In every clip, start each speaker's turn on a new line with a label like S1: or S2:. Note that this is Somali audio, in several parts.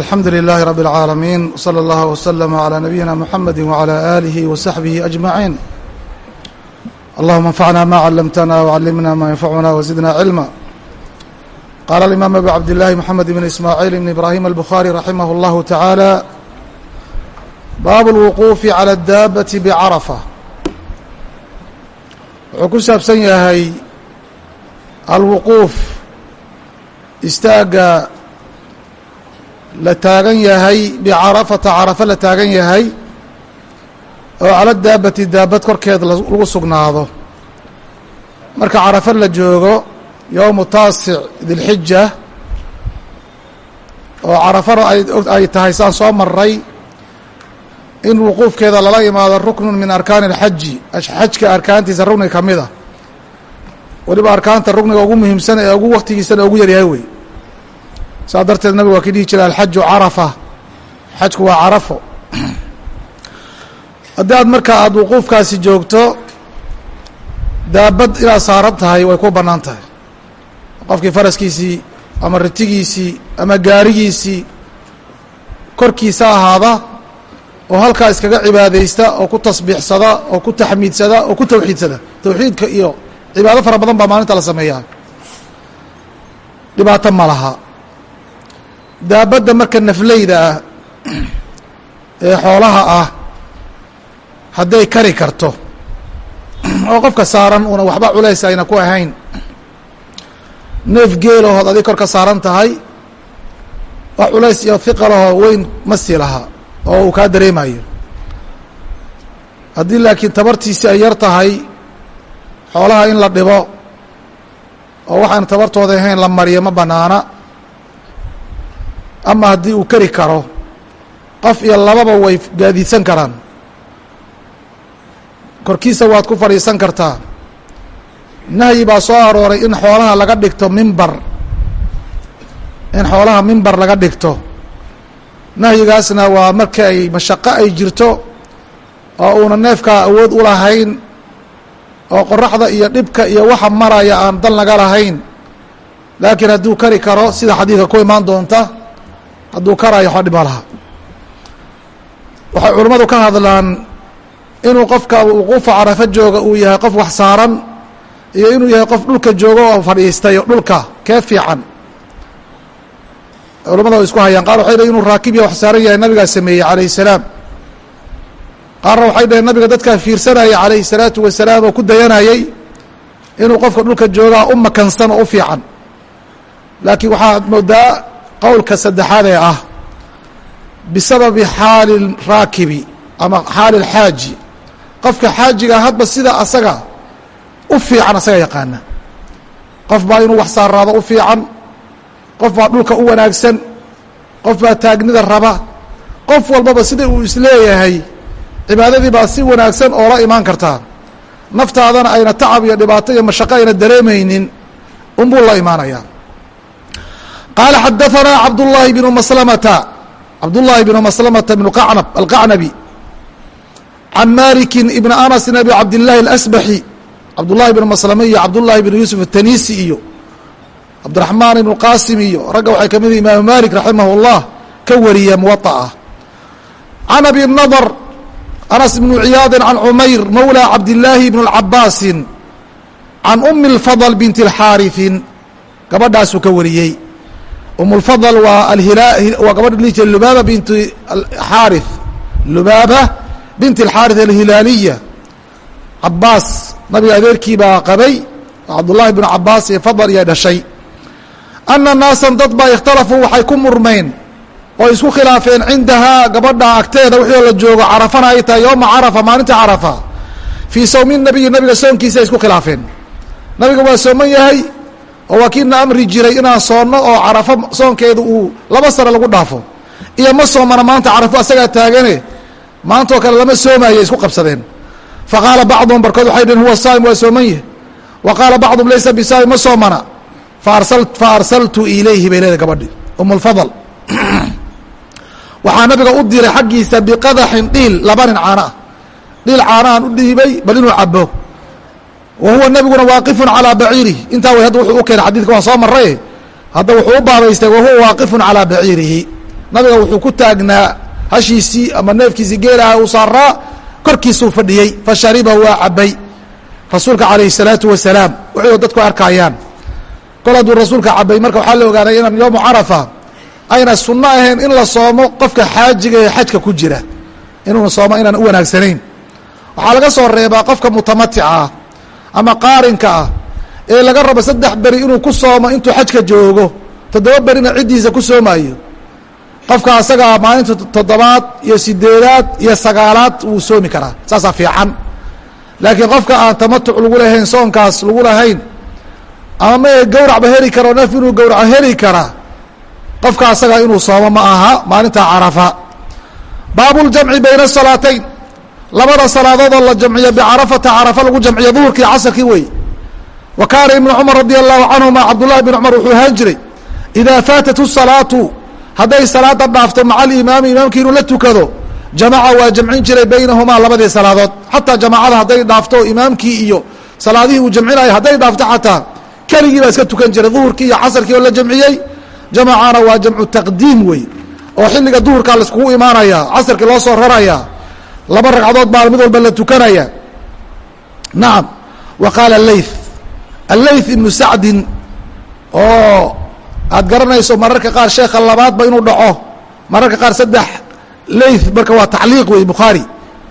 S1: alxamdu لlh رb العاalمين وصلى اllه وsلم عlى نبيina mحamd وعlى آlih وصaحبه أجمعين اللهma انfعna ma cلمtna وعلمna ma ينfعna وزidna علما qال الإmام أbو عبد اللhi محمد بن إسماعيل بن إبراهيم البخاري رحimه الله taعالى bab الوقوف عlى الdاbة بعرفة wuxuu ku saabsan yahay alwquuf istaaga la taagan yahay bicarafata carafo la taagan yahay oo cala daabati daabad korkeed lagu sugnaado. Marka carafo la joogo yowmu taasic dilxija oo carafana ay tahay saan soo maray in wuquufkeeda lala imaado ruknun min arkaani اlxaji xajka arkaantiisa rugni ka mid a weliba arkaanta rugniga ugu muhiimsan ee ugu waktigiisana ugu yaryahay wey saas darteed nabigu waa ki dhihi jira alxaju carafa. Xajku waa carafo. Haddii aad marka aada wuquufkaasi joogto daabad inaad saaran tahay way ku bannaan tahay. Qofkii faraskiisii ama ritigiisii ama gaarigiisii korkiisa ahaada oo halkaa iskaga cibaadaysta oo ku tasbiixsada oo ku taxmiidsada oo ku tawxiidsada. Tawxiidka iyo cibaado fara badan baa maalinta la sameeyaa. Dhibaato ma laha daabadda marka nafleyda ah ee xoolaha ah hadday kari karto oo qofka saaran una waxba culays ayna ku ahayn neef geelahood adig kor ka saaran tahay wax culays iyo hiqalahoo weyn ma sii laha oo uu kaa dareemayo haddii laakiin tabartiisi ay yar tahay xoolaha in la dhibo oo waxaan tabartooda ahayn la mariyo ma bannaana ama haddii uu keri karo qof iyo lababa way gaadiidsan karaan. Korkiisa waad ku fadhiisan kartaa. Nahyi baa soo arooray in xoolaha laga dhigto mimbar in xoolaha mimbar laga dhigto. Nahyigaasna waa marka ay mashaqo ay jirto oo uuna neefkaa awood u lahayn oo qoraxda iyo dhibka iyo waxa maraya aan dan laga lahayn. Laakiin hadduu kari karo sida xadiidka ku imaan doonta hadduu karaayo waxba dhib ma laha waxay culammadu ka hadlaan inuu qofka wuquufa carafo jooga uu yahay qof wax saaran iyo inuu yahay qof dhulka jooga oo fadhiistay dhulka kee fiican. Culamada way isku hayaan. Qaar waxay dhaheen inuu raakib ya wax saaran yahay nabigaa sameeyey calayh salaam. Qaarna waxay dhaheen nabiga dadkaa fiirsanaya calayhi salaatu wasalaam oo ku dayanayey inuu qofka dhulka joogaa u makansan oo u fiican. Laakiin waxaad moodaa qowlka saddexaad ee ah bisababi xaali raakibi ama xaali اlxaaji qofka xaajiga hadba sida asaga u fiican asaga yaqaana. Qof baa inuu wax saaraado u fiican qof baa dhulka u wanaagsan qof baa taagnida raba qof walbaba sida uu is leeyahay cibaadadii baa si wanaagsan oola imaan kartaa naftaadana ayna tacab iyo dhibaato iyo mashaqo ayna dareemaynin unbuu la imaanayaa qaala xadaثanaa cabduلlahi bnu maslamata cabduلlahi bnu maslamata bnu qacnab alqacnabi can maliki ibn anasin abi cabdillahi اlasbaxi cabdullahi bnu maslame iyo cabdullahi bnu yuusuf atanisi iyo cabdiraxmaan ibnu qaasim iyo ragga waxay ka mid imaamu malik raximah اllah ka wariya muwaطa'a can abi nadr anas bnu ciyaadi can cumayr mawlى cabdillaahi bn اlcabaasin can umi اlfadl binti اlxaariثin gabadhaasuu ka wariyey umulfadl waa waa gabadh dhihi jira lubaaba bint xaari lubaaba bint اlxaariث alhilaaliya cabaas nabiga adeerkii baa qabay cabdullahi bnu cabaas iyo fadl iyo dhashay. Ana naasan dad baa ikhtalafuu waxay ku murmeen oo isku khilaafeen cindahaa gabadha agteeda wixii la joogo carafana ay tahay yowma carafa maalinta carafa. Fii sawmi nabiyi nabiga soonkiisa ay isku khilaafeen. Nabiga waa sooman yahay oo waa kiina amri jiray inaan soonno oo carafo soonkeedu uu laba sano lagu dhaafo. Iyo ma soomana maanta carafo asagaa taagane maantoo kale lama soomaayo isku qabsadeen. Fa qaala bacduhum barkood waxay dhaheen huwa saa'im waa sooman yahy wa qaala bacduhum laysa bisaa'im ma soomana. Fa arsaltu ilayhi bay leedahay gabadhi. Um lfadl waxaa nabiga u diray xaggiisa biqadaxin dhiil laba nin caano ah. Dhiil caanahan u dhiibay bal inuu cabo wa huwa nebiguna waaqifun calaa baciirihi. Intaa way hadda wuxuu u keenay xadidka waa soo maray hadda wuxuu u baabaystay wahuwa waaqifun calaa baciirihi. Nabiga wuxuu ku taagnaa hashiisii ama neefkiisii geelaha uu saaraa korkiisuu fadhiyey fashariba waa cabay rasuulka calayhi الsalaatu wasalaam wuxuu dadku arkaayaan. Kol hadduu rasuulka cabay marka waxaa la ogaanay inaan yowmu carafa ayna sunno ahayn in la soomo qofka xaajiga ee xajka ku jira. Inuuna soomo inaan u wanaagsanayn. Waxaa laga soo reebaa qofka mutamatica ah ama qaarinka ah ee laga rabo saddex beri inuu ku soomo intuu xajka joogo toddoba berina ciddiisa ku soomaayo. Qofka asagaa maalinta toddobaad iyo sideedaad iyo sagaalaad wuu soomi karaa. Saasaa fiican. Laakiin qofka aan tamatuc lagu lahayn soonkaas lagu lahayn ama ma gawracba heli karo naf inuu gawraco heli kara qofka asagaa inuu soomo ma aha maalinta carafa. Baabuljamci bayna salaatayn labada salaadoodoo la jamciyo bicarafata carafa lagu jamciyo duhurkii casarkii wey wa kaana ibnu cumar radi allahu canhuma cabdullahi bn cumar wuxuu ahaan jiray idaa faatat salaatu hadday salaada dhaafto maca alimaami imaamkii inuu la tukado jamaca waa jamcin jiray baynahumaa labadii salaadood. Xataa jamaacada hadday dhaafto imaamkii iyo salaadihii uu jamcinayo hadday dhaafto xataa keligii baa iska tukan jiray duhurkii iyo casarkii oo la jamciyey. Jamacana waa jamcu taqdiim wey oo xilliga duhurkaa laiskugu imaanaya casarkii loo soo raraya laba ragcadood baa mid walba la tukanaya. Nacam wa qaala leyth alleyth ibnu sacdin oo aad garanayso mararka qaar sheekha labaadba inuu dhaco mararka qaar saddex. Leyth marka waa tacliiq wey bukhaari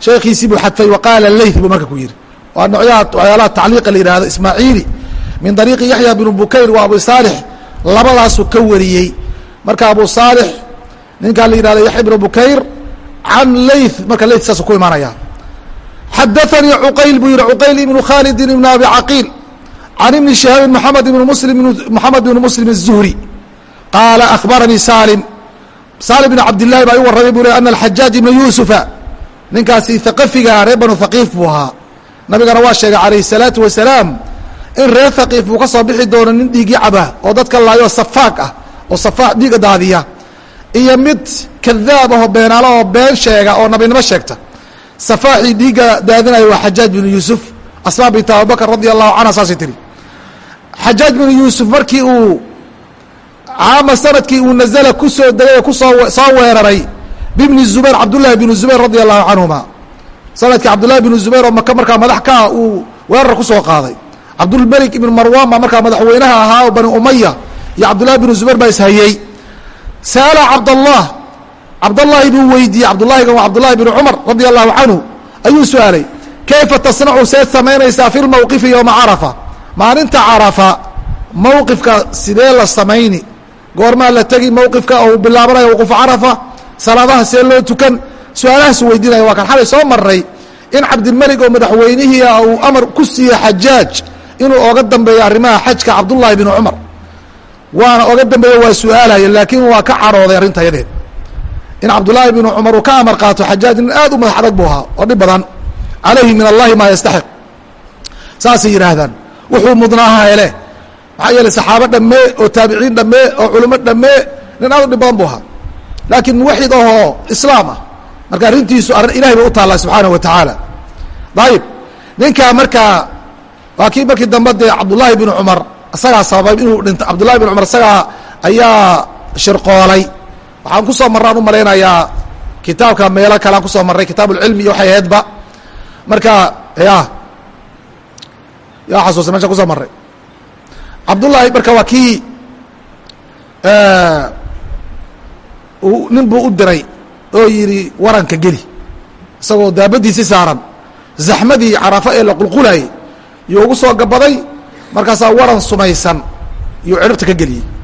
S1: sheekhiisii buu xadfay wa qaala leyth buu marka ku yihi waa noocyaha waxyaalaha tacliiqa la yihahdo ismaaciili. Min dariiqi yaxya bnu bukayr wa abu saalix labadaasuu ka wariyey. Marka abu saalix ninkaa la yihahdo yaxya bnu bukayr can leyth marka leyth saasuu ku imaanaya xadaanii cuqayl buu yihi cuqayl ibnu khalidin ibn abi caqiil can ibni shihaabin maxamed ibn muslim moxamed ibn muslim الzuhri qaala akhbaranii salim salim bn cabdillahi baa i warramay buu le ana alxajaaj ibna yuusufa ninkaasi haqafiga reer banu haqiif buu ahaa nabigana waa sheegay calayh الsalaatu wasalaam in reer haqiif uu ka soo bixi doono nin dhiigi caba oo dadka laayo safaaq ah oo safaaq dhiiga daadiya iyo mid kadaab ahoo beenaalo oo been sheega oo nabinimo sheegta. Safaaxii dhiigga daadinaya waa xajaaj binu yuusuf. Asmaa bint abubakr radi allahu canha saasay tiri. Xajaaj binu yuusuf markii uu caama sannadkii uu nazala ku degay oo ku soo soo weeraray bibni zubayr cabdullahi binu zubayr radi allahu canhuma. Sanadkii cabdullahi binu zubayr oo maka markaa madax ka ah uu weerar ku qaaday. Cabdulmelik ibn marwan baa markaa madaxweynaha ahaa oo bani umaya iyo cabdullahi binu zubayr baa ishayey sa'ala cabdallah cabdallahi buu weydiiyey cabdullahigan waa cabdullahi binu cumar radi allahu canhu ayuu su'aalay kayfa tasnacu seed samaynaysaa fi lmowqifi yowma carafa maalinta carafa mowqifka sidee la samayni goormaa la tegi mowqifka oo uu bilaabanayo wqufu carafa salaadaha see loo tukan su'aalahaasu weydiinaya waa kan xalay soo maray in cabdilmelig oo madaxweynihii uu amar ku siiye xajaaj inuu oga dambeeyo arrimaha xajka cabdullahi binu cumar waana oga dambeeyo waa su'aalaya laakiin waa ka carooday arrinta in cabdullaahi binu cumar uu ka amar qaato xajaaj nin aad u madax adag buu ahaa oo dhib badan. Calayhi min allahi maa yastaxiq. Saasay yidhaahdaan. Wuxuu mudnaaha hele. Maxaa yeeley saxaabo dhammee oo taabiciin dhammee oo culimo dhammee nin aad u dhib badan buu ahaa. Laakiin muwaxid ahoo islaam ah. Marka arrintiisu arrin ilahay bay u taallaa subxaanahu wa tacaala. Dayib ninkaa markaa waa kii markii dambe dee cabdullaahi binu cumar isagaa sababay inuu dhinto cabdullahi bin cumar isagaa ayaa shirqoolay. Waxaan ku soo marraan u malaynayaa kitaabka meelo kalean ku soo marray kitaab ulcilmi iyo waxay ahaydba. Marka ya yaa xasuusa meshaan ku soo marray. Cabdullaahi marka waa kii nin buu u diray oo yidhi waranka geli. Isagoo daabadiisi saaran zaxmadii carafa ee la qulqulayay yuu ugu soo gabaday markaasaa waran sumaysan yuu ciribta ka geliyey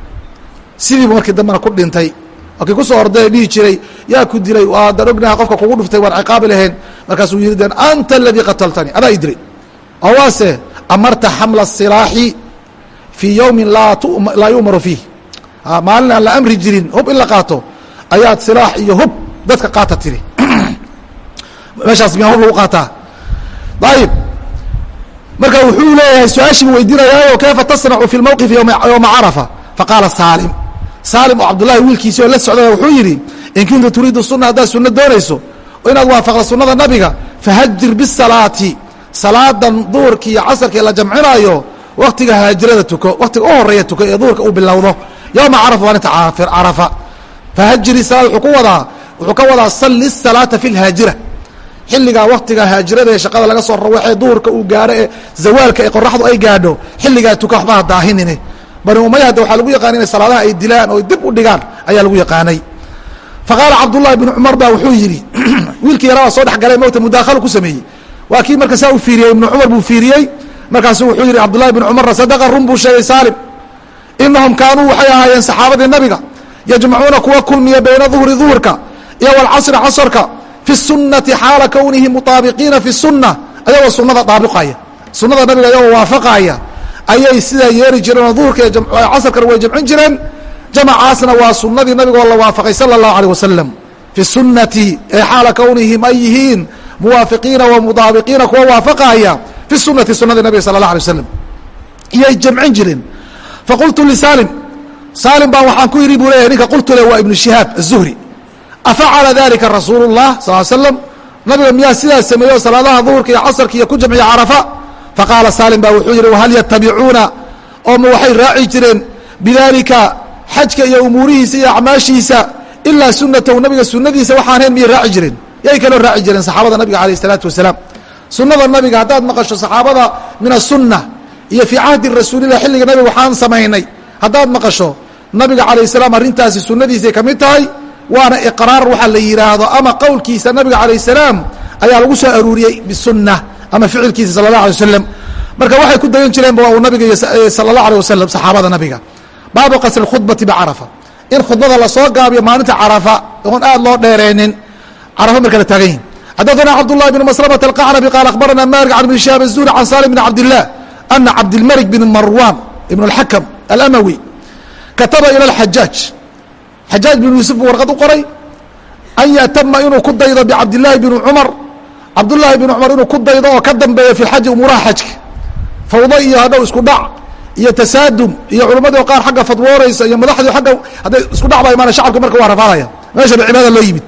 S1: sidiibu markii dambena ku dhintay. Waa kii ku soo orday dhihi jiray yaa ku dilay waadaan ognaha qofka kugu dhuftay waan ciqaabi lahayn. Markaasuu yihi den anta aladii qataltanii adaa i dilay. Oo amarta xamla silaaxi fii yowmin laa yu'maru fiih. Maalin aan la amri jirin hub in la qaato ayaad silaax iyo hub dadka qaata tiri. Meeshaas miyaa hub lagu qaataa? Ayib marka wuxuu leeyahay su'aashii weydiinayaayo kayfa tasnacu fi lmowqifi yowma carafa faqaala saalim. Saalim oo cabdullahi wiilkiisi oo la socday wuxuu yidhi in kunta turiidu suna haddaad sunno doonayso inaad waafaqda sunnada nabiga fahajir bisalaati salaadan duhurki iyo casarkii la jamcinaayo waktiga haajirada tuko waktiga u horreeya tuko ee duhurka uu bilowdo. Yowma carafa maalinta carafa fahajiri salaad wuxuu ku wadaa wuxuu ka wadaa salli salaata fi lhaajira xilligaa waktiga haajirada ee shaqada laga soo rawaxee duhurka uu gaaro ee zawaalka ee qoraxdu ay gaadho xilligaa tuka waxbaha daahinine bani umaya hadda waxaa lagu yaqaana inay salaadaha ay dilaan oo dib u dhigaan ayaa lagu yaqaanay. Faqaala cabdullahi bnu cumar baa wuxuu yidhi wiilkii yaraa soo dhex galay mowta mudaakhalu ku sameeyey. Waa kii marka saa u fiiriyey ibnu cumar buu fiiriyey. Markaasuu wuxuu yidhi cabdullahi bnu cumarna sadaqa run buu sheegay saalim. Inahum kaanuu waxay ahaayeen saxaabadii nabiga yajmacuuna kuwa kulmiya bayna duhri duhurka iyo walcasri casrka fi sunati xaala kownihi muaabiqiina fi sunna ayagoo sunada daabiqaya sunada nabiga ayagoo waafaqaya ayay sidaa yeeri jireen oo duhurka iyo casarkana way jamcin jireen. Jamacaasna waa sunadii nabigoo la waafaqay sala allahu aleyh wasalam fi sunati ee xaala kawnihim ay yihiin muwaafiqiina wa mudaabiqiina kuwa waafaqaya. Fi sunati sunadii nabiga sala allah alay wasalam iyay jamcin jireen. Faqultu lisaalim saalim baan waxaan ku yidhi buu leeyahay ninka qultu le waa ibnu shihaab azuhri afacala dalika rasuulu الlah sal slam nabiga miyaa sidaas sameeyo salaadaha duhurka iyo casrka iyo ku jamciya carafa faqaala saalim baa wuxuu yidhi wahal yatabicuuna oo ma waxay raaci jireen bidalika xajka iyo umuurihiisa iyo acmaashiisa ilaa sunatahu nabiga sunadiisa waxaan hayn miyay raaci jireen yay kaloo raaci jireen saxaabada nabiga alayh الsalaatu wasalaam sunada nabiga haddaad maqasho saxaabada min aلsunna iyo fii cahdi rasuulilah xilliga nabiga waxaan samaynay haddaad maqasho nabiga calayh salaam arrintaasi sunnadiisay ka mid tahay waana iqraar waxaa la yidhaahdo ama qowlkiisa nabiga calayh salaam ayaa lagu soo aruuriyey bisunna ama ficilkiisa sala allah alay wasalam marka waxay ku dayan jireenba waa uu nabiga sala allah alيh wasalam saxaabada nabiga baabu qasri khudbati bicarafa in khudbada lasoo gaabiyo maalinta carafa oon aad loo dheereenin carafa marka la taagan yihin xadaثna cabdالlahi bn masلمة الqacnabi qaal akhbarana malik can ibn shihab الzuhri can salim bn cabd الlah ana cabdilmalik bn marwan ibn اlxakm alamawi kataba ilى اxajaaj xajaaj bin yuusuf buu warqad u qoray. An yatama inuu ku daydo bicabdilaahi bni cumar cabdullaahi bn cumar inuu ku daydo oo ka dambeeyo fi lxaji umuuraha xajka fawdo iyo hadhow isku dhac iyo tasaadum iyo culammadii oo qaar xagga fadwooraysa iyo madaxdii agga hadday isku dhac baa imaana shacabka marka waa rafaadaya. Meesha ba cibaada loo yimid.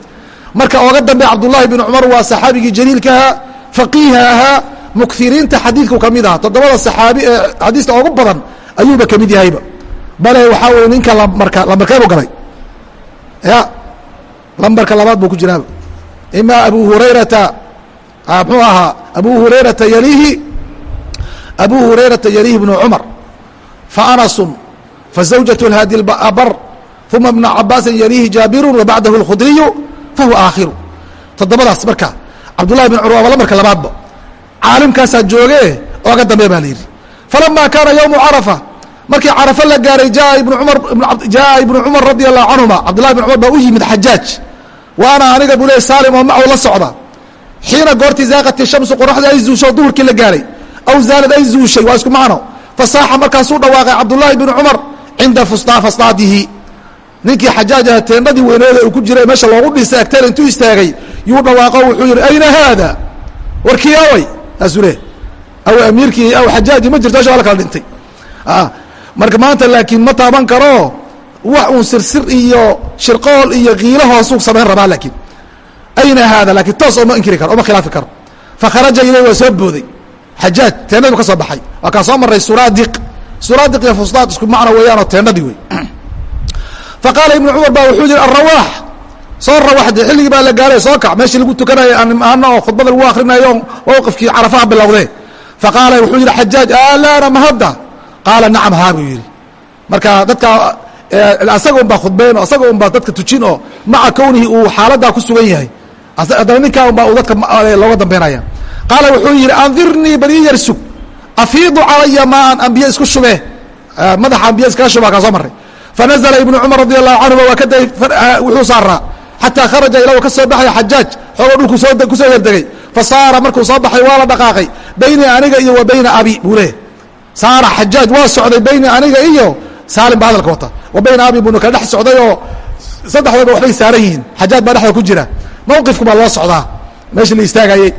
S1: Marka ooga dambeeya cabdullaahi bn cumar waa saxaabigii jaliilkahaa faqiiha ahaa mukiriinta xadiidku ka mid aha toddobada saxaabi ee xadiista ugu badan ayuuba ka mid yahayba. Bale waxaa weye ninka lambarka lambarkeebu galay ya lambarka labaad buu ku jiraaba ima abu hurayrata mxuu ahaa abu hurayrata yalihi abu hurayrata yalihi bnu cumar faanasun fazawjaة اlhaadi abar uma ibnu cabaasin yalihi jaabiru wabacdahu اlkhudriyu fahuwa aakhiru toddobadaas marka cabdullahi bin cumar waaba lambarka labaadba caalimkaasaa jooge ooga dambe baa la yidhi falama kaana ywmu carafa markii carafa la gaaray jaa ibnu cumar radi allahu canhuma cabdullahi bin cumar baa u yimid xajaaj wa ana aniga buu leey saalim oo macow la socda. Xiina goortii zaaqati shamsu qoraxdii ay zuusho duhurkii la gaaray. Aw zaalad ay zuushay waa isku macno. Fasaaxa markaasuu dhawaaqay cabdullaahi binu cumar cinda fastaadihi ninkii xajaaj aha teendhadii weyneeda uu ku jiray meesha loogu dhisay agteer intuu istaagay yuu dhawaaqo wuxuu yihi ayna haada? Warkii away saasuu le aw amiirkii aw xajaaji ma jirto meesha waa la kala dhintay marka maanta laakiin ma taaban karo wax uun sirsir iyo shirqool iyo kiilo hoosuu samayn rabaa laakiin. Ayna haada? Lakin toos ooma inkiri karo oma khilaafi karo. Fakharaja ilay waa soo booday. Xajaaj teendhadu ka soo baxay. Waa kaa soo maray suraadiq. Suraadiq iyo fustaad isku macno weeyaanoo teendhadii wey faqaala ibnu cumar baa wuxuu yihi arawaax soo rawaxde xilligii baa la gaaray soo kac. Meeshii lagu tukanayay aan ahano oo khudbada lagu akrinayo mawqifkii carafaha bilowdee faqaala wuxuu yihi xajaaj alaana mahadda qaala nacam haa buu yidhi. Marka dadka asaga un baa khudbeyn oo asaga un baa dadka tujin oo maca kownihi uu xaaladaa ku sugan yahay. Haddana ninkaa un baa uu dadka looga dambeynaya. Qaala wuxuu yidhi andirnii bal ii yar sug afiidu calaya maan ambiye isku shube madaxa ambiye iskaga shuba kaa soo maray fanazla ibnu cumar radi allahu canhuma waa ka day wuxuu saaraa. Xataa kharaja ila ka soo baxay xajaaj xoogoo dhulku soo ku soo yardegay fasaara markuu soo baxay waa la dhaqaaqay. Bayni aniga iyo wa bayna abi buu leeyahy saara xajaaj waa socday bayni aniga iyo saalim ba hadalka wata. Wa bayna abi buna kala dhex socday oo saddexdaba waxbay saaran yihiin. Xajaaj baa dhexda ku jira. Mawqifku baa loo socdaa. Meeshii la istaagayey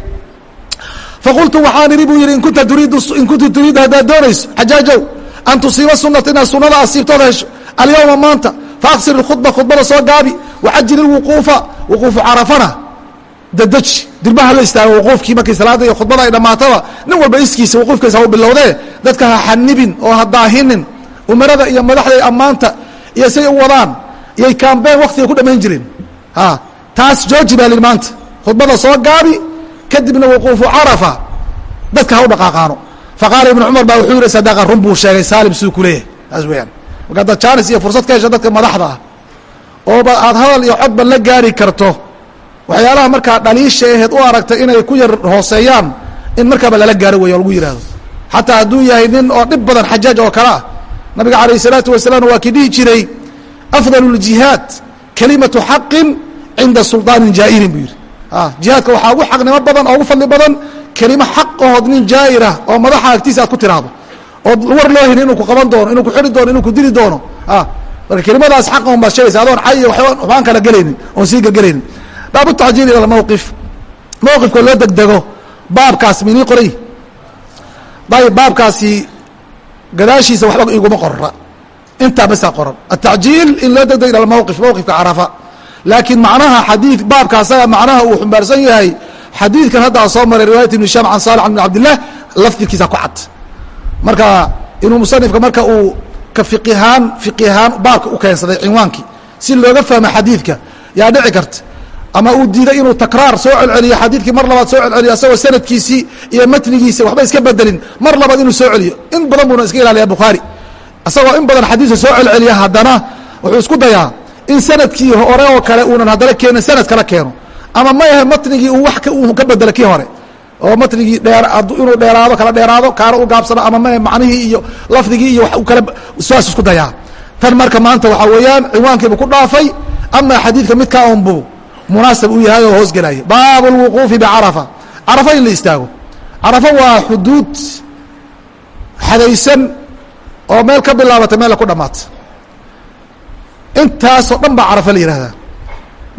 S1: faqultu waxaan idhi buu yidhi in kunta turiidu in kunta turiidu haddaad doonayso xajaajow an tusiiba sunata inaad sunada asiibtood hesho. Alyawma maanta faaqsir اkhudba khudbada soo gaabi wacajil اwuquufa wuquufu carafana dadeji. Dirbaha la istaago wuquufkii markii salaada iyo khudbada ay dhammaataba nin walba iskiisa wuquufkiisa ha u bilowdee dadka ha xanibin oo ha daahinin. Umarada iyo madaxda ammaanta iyo say u wadaan iyay kambeen waktiga ku dhamayn jireen taas jooji baa lii maanta. Khudbada soo gaabi kadibna wuquufu carafa dadka ha u dhaqaaqaano. Faqaala ibnu cumar baa wuxuu yihi sadaqa run buu sheegay saalim siduu kuleeyahay taas weyaan marka haddaad jaanis iyo fursad ka hesha dadka madaxda ah ooba aad hadal iyo codba la gaari karto waxyaalaha markaa dhaliisha aheed u aragtay inay ku yar hooseeyaan in markaaba lala gaaro wey oo lagu yidhahdo xataa hadduu yahay nin oo dhib badan xajaaj oo kale ah. Nabiga calayh salaatu wasalaam waa kii dhihi jiray afdal ljihaad kalimatu xaqin cinda suldaanin jaa'irin buu yidhi. Ah, jihaadka waxaa ugu xaqnimo badan oo ugu fadli badan kelimo xaq ahood nin jaa'ir ah oo madaxa agtiisa aad ku tiraahdo. Ood war loo helin inuu ku qaban doono inuu ku xiri doono inuu ku dili doono. Ah, marka kelimadaas xaq un baad sheegaysa adoon cay iyo waxbaan kala gelaynin oon sii gelgelaynin baabu tacjiil ila mawqif mawqifka loo degdego baabkaas minii qoray. Ayb baabkaasi gadaashiisa waxba iguma qorra. Intaa basaa qoran. Atacjiil in loo degdego ila mawqif mawqifka carafa. Laakiin macnaha xadii baabka asaga macnaha uu xumbaarsan yahay xadiidkan hadda soo maray riwaayat ibn sham can salix bn cabdillah lafdikiisa ku cad. Marka inuu musanifka marka uu ka fiqihaan fiqihaan baabka u keensaday cinwaankii. Si looga fahmo xadiidka yaa dhici karta ama uu diiday inuu takraar soo celceliyo xadiidkii mar labaad soo celceliyo asagoo sanadkiisii iyo matnigiisa waxba iska bedelin mar labaad inuu soo celiyo. In badan buuna iska ilaaliya bukhaari. Isagoo in badan xadiiska soo celceliya haddana wuxuu isku dayaa in sannadkii hore oo kale uunan haddana keenin sanad kala keeno. Ama ma ahe matnigii uu wax ka bedelo kii hore? Oo matnigii dheer inuu dheeraado kala dheeraado kaana u gaabsano ama ma macnihii iyo lafdigii iyo wa kale saas isku dayaa. Tan marka maanta waxaa weeyaan ciwaankiibu ku dhaafay. Ama xadiidka midkaa unbu munaasab u yahay oo hoos gelaya baabu اlwuquufi bicarafa carafa in la istaago carafa waa xuduud xadaysan oo meel ka bilaabata meel ku dhamaata intaasoo dhan baa carafa la yihahdaa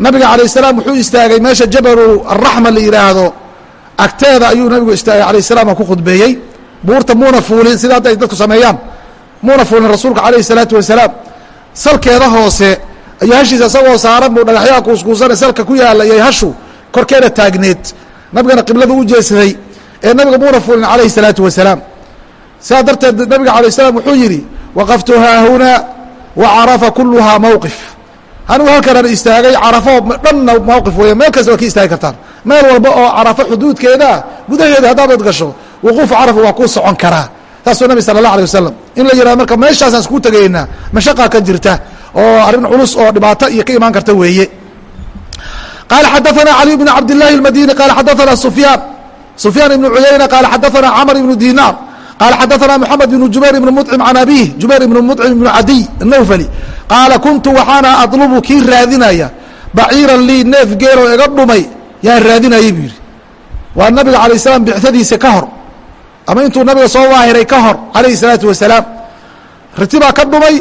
S1: nabiga alayه الsalaam wuxuu istaagay meesha jabalu الraxma la yihaahdo agteeda ayuu nabigu istaagay alayه الsalam oo ku khudbeeyey buurta muuna fuulin sida hadda ay dadku sameeyaan muuna fuulin rasuulka alayه الsalaatu wasalaam salkeeda hoose ayuu hashiisa isagoo saaran buu dhagaxyaha kuuskuusana salka ku yaalla iyo hashu korkeeda taagneed. Nabigana qiblada u jeesaday ee nabiga muuna fulin calayhi salaatu wasalaam. Sidaa darteed nabiga alay slam wuxuu yidhi waqaftu haahunaa wa carafa kuluhaa mowqif anigu halkanaan istaagay carafo dhanna mowqif weya meel kasta waa ka istaagi kartaan. Meel walba oo carafo xuduudkeedaa gudaheeda haddaadad gasho wuquufu carafa waa kuu socon karaa. Saasuu nabi sala allah alay wasalam in la yihahdo marka meeshaasaan iskuu tegaynaa mashaqaa ka jirta oo arrin culus oo dhibaato iyo ka imaan karta weeye qaala xadaثana caliي bn cabd الlahi الmadini qaala xadaثana sufyaan sufyaan ibn cuyayna qaala xadaثana camr ibn dinaar qaala xadaثana mxamed ibn jubayr ibn mطcim can abih jubayr ibn mطcim ibn cadiy الnawfli qaala kuntu waxaana adlubu kii raadinaya baciiran lii neef geeloo iga dhumay yaan raadinayay buu yidhi waa nabiga alay slam bicadiisa ka hor ama intuu nabiga soo waahiray ka hor alayhi الsalaatu wasalaam ritibaa ka dhumay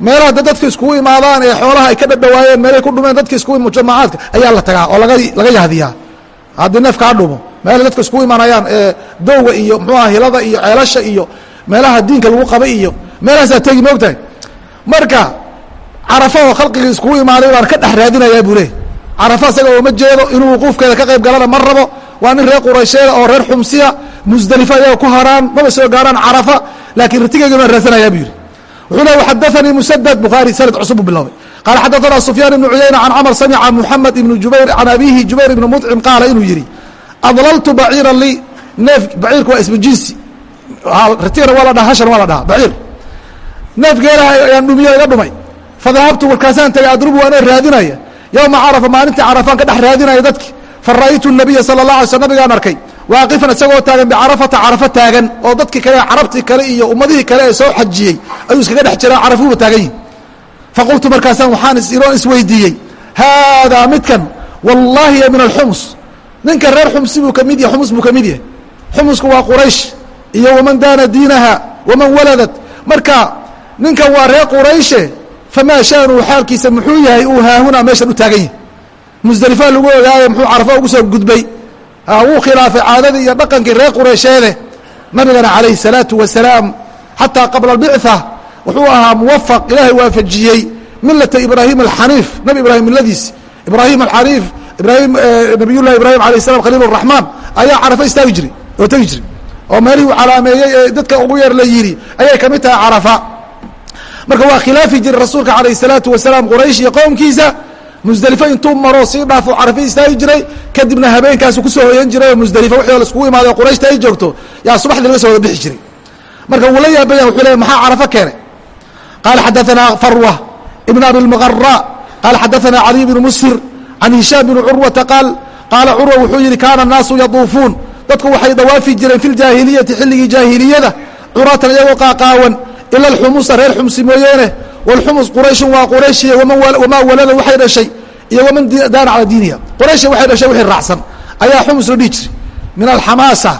S1: meelaha da dadka iskugu imaadaan ee xoolaha ay ka dhadhawaayeen meelay ku dhumeen dadka iskugu mujamacaadka ayaa la tagaa oo laga yahdiyaa haddii neef kaa dhumo meelay dadka iskugu imaanayaan ee dowga iyo muxuuaha hilada iyo ceelasha iyo meelaha diinka lagu qabay iyo meelahaasaa tegi moogtahay marka carafa oo khalqiga iskugu imaaday baan ka dhex raadinayaa buu leey carafa isaga ooma jeedo inuu wuquufkeeda ka qayb galana ma rabo. Waa nin reer quraysheeda oo reer xumsiya musdelifa ayaga ku haraan maba soo gaaraan carafa laakiin ritigeyga baan raadsanayaa buu yidhi wuxuu le xadaanii musadad bukhaari sanad cusub buu biloobay qaala xadaanaa sufyaan ibnu cuyayna can camr samica muxamed ibnu jubayr can abiihi jubayr ibnu muطcim qaala inuu yidhi adlaltu baciira lii neef baciirku waa ismu jinsi ratigana waa la dhaha hashar waa la dhahaa baciir neef geelaha ayaan dhumiyo iga dhumay fadahabtu warkaasaan tagay adrubu anoo raadinaya yowma carafa maalintii carafaan ka dhex raadinaya dadki fa ra'aytu nabiya sala اlah alay sl nabigaan arkay waaqifan isagoo taagan bicarafata carafo taagan oo dadkii kale carabtii kale iyo ummadihii kale ee soo xajiyey ayuu iskaga dhex jiraa carafuuba taagan yihi faqultu markaasaan waxaan iroon isweydiiyey. Haadaa midkan wallaahi min alxumus. Ninkan reer xumsi buu ka mid yahay xumus buu ka yahay. Xumusku waa quraysh iyo waman daana diinaha waman waladat. Marka ninkan waa reer qurayshe famaa shaanuu xaalkiisa muxuu yahay uu haahunaa meeshan u taagan yahi musdelifaa lagu ogaayo muxuu carafo ugu soo gudbay wuu khilaafay caadadii iyo dhaqankii reer qureysheede nabigana calayhi salaatu wasalaam xataa qabla albictha wuxuu ahaa muwafaq ilaahay waafajiyey. Milata ibraahim alxaniif nabi ibraahim miladiis ibraahim alxaniif ibraahim eh, nabiyullahi ibrahim alayh salam khaliil araxmaan ayaa carafa istaagi jiri oo tegi jiri oo meelihii calaameeyey ee dadka ugu yeer la yidhi ayay ka mid tahay carafa. Marka waa khilaafi jiray rasuulka calayh salaatu wasalaam quraysh iyo qowmkiisa musdelifo intuu maro sii dhaafo carafa istaagi jiray. Kadibna habeenkaasu ku soo hoyan jiray oo musdelifo wixii laiskugu imaaday qurayshta ay joogto. Yaa subaxdii laga soo wada bixi jiray. Marka wuu la yaabaya wuxuu leey maxaa carafo keenay? Qaala xadaanaa farwa ibn abi lmuqara qaala xadaanaa caliy bnu musir can hishaam bni curwata qaal qaala curwa wuxuu yidhi kaana الnaasu yaduufuun dadku waxay dawaafi jireen fi ljaahiliyati xilligii jaahiliyada curatan iyagoo qaaqaawan ila alxumusa reer xumsi mooyeene wاlxumus qurayshun waa qurayshiya wamaa walada waxay dhashay iyo waman daana calaa diiniha quraysha waxay dhashay wixii raacsan ayaa xumus la dhihi jiray min alxamaasa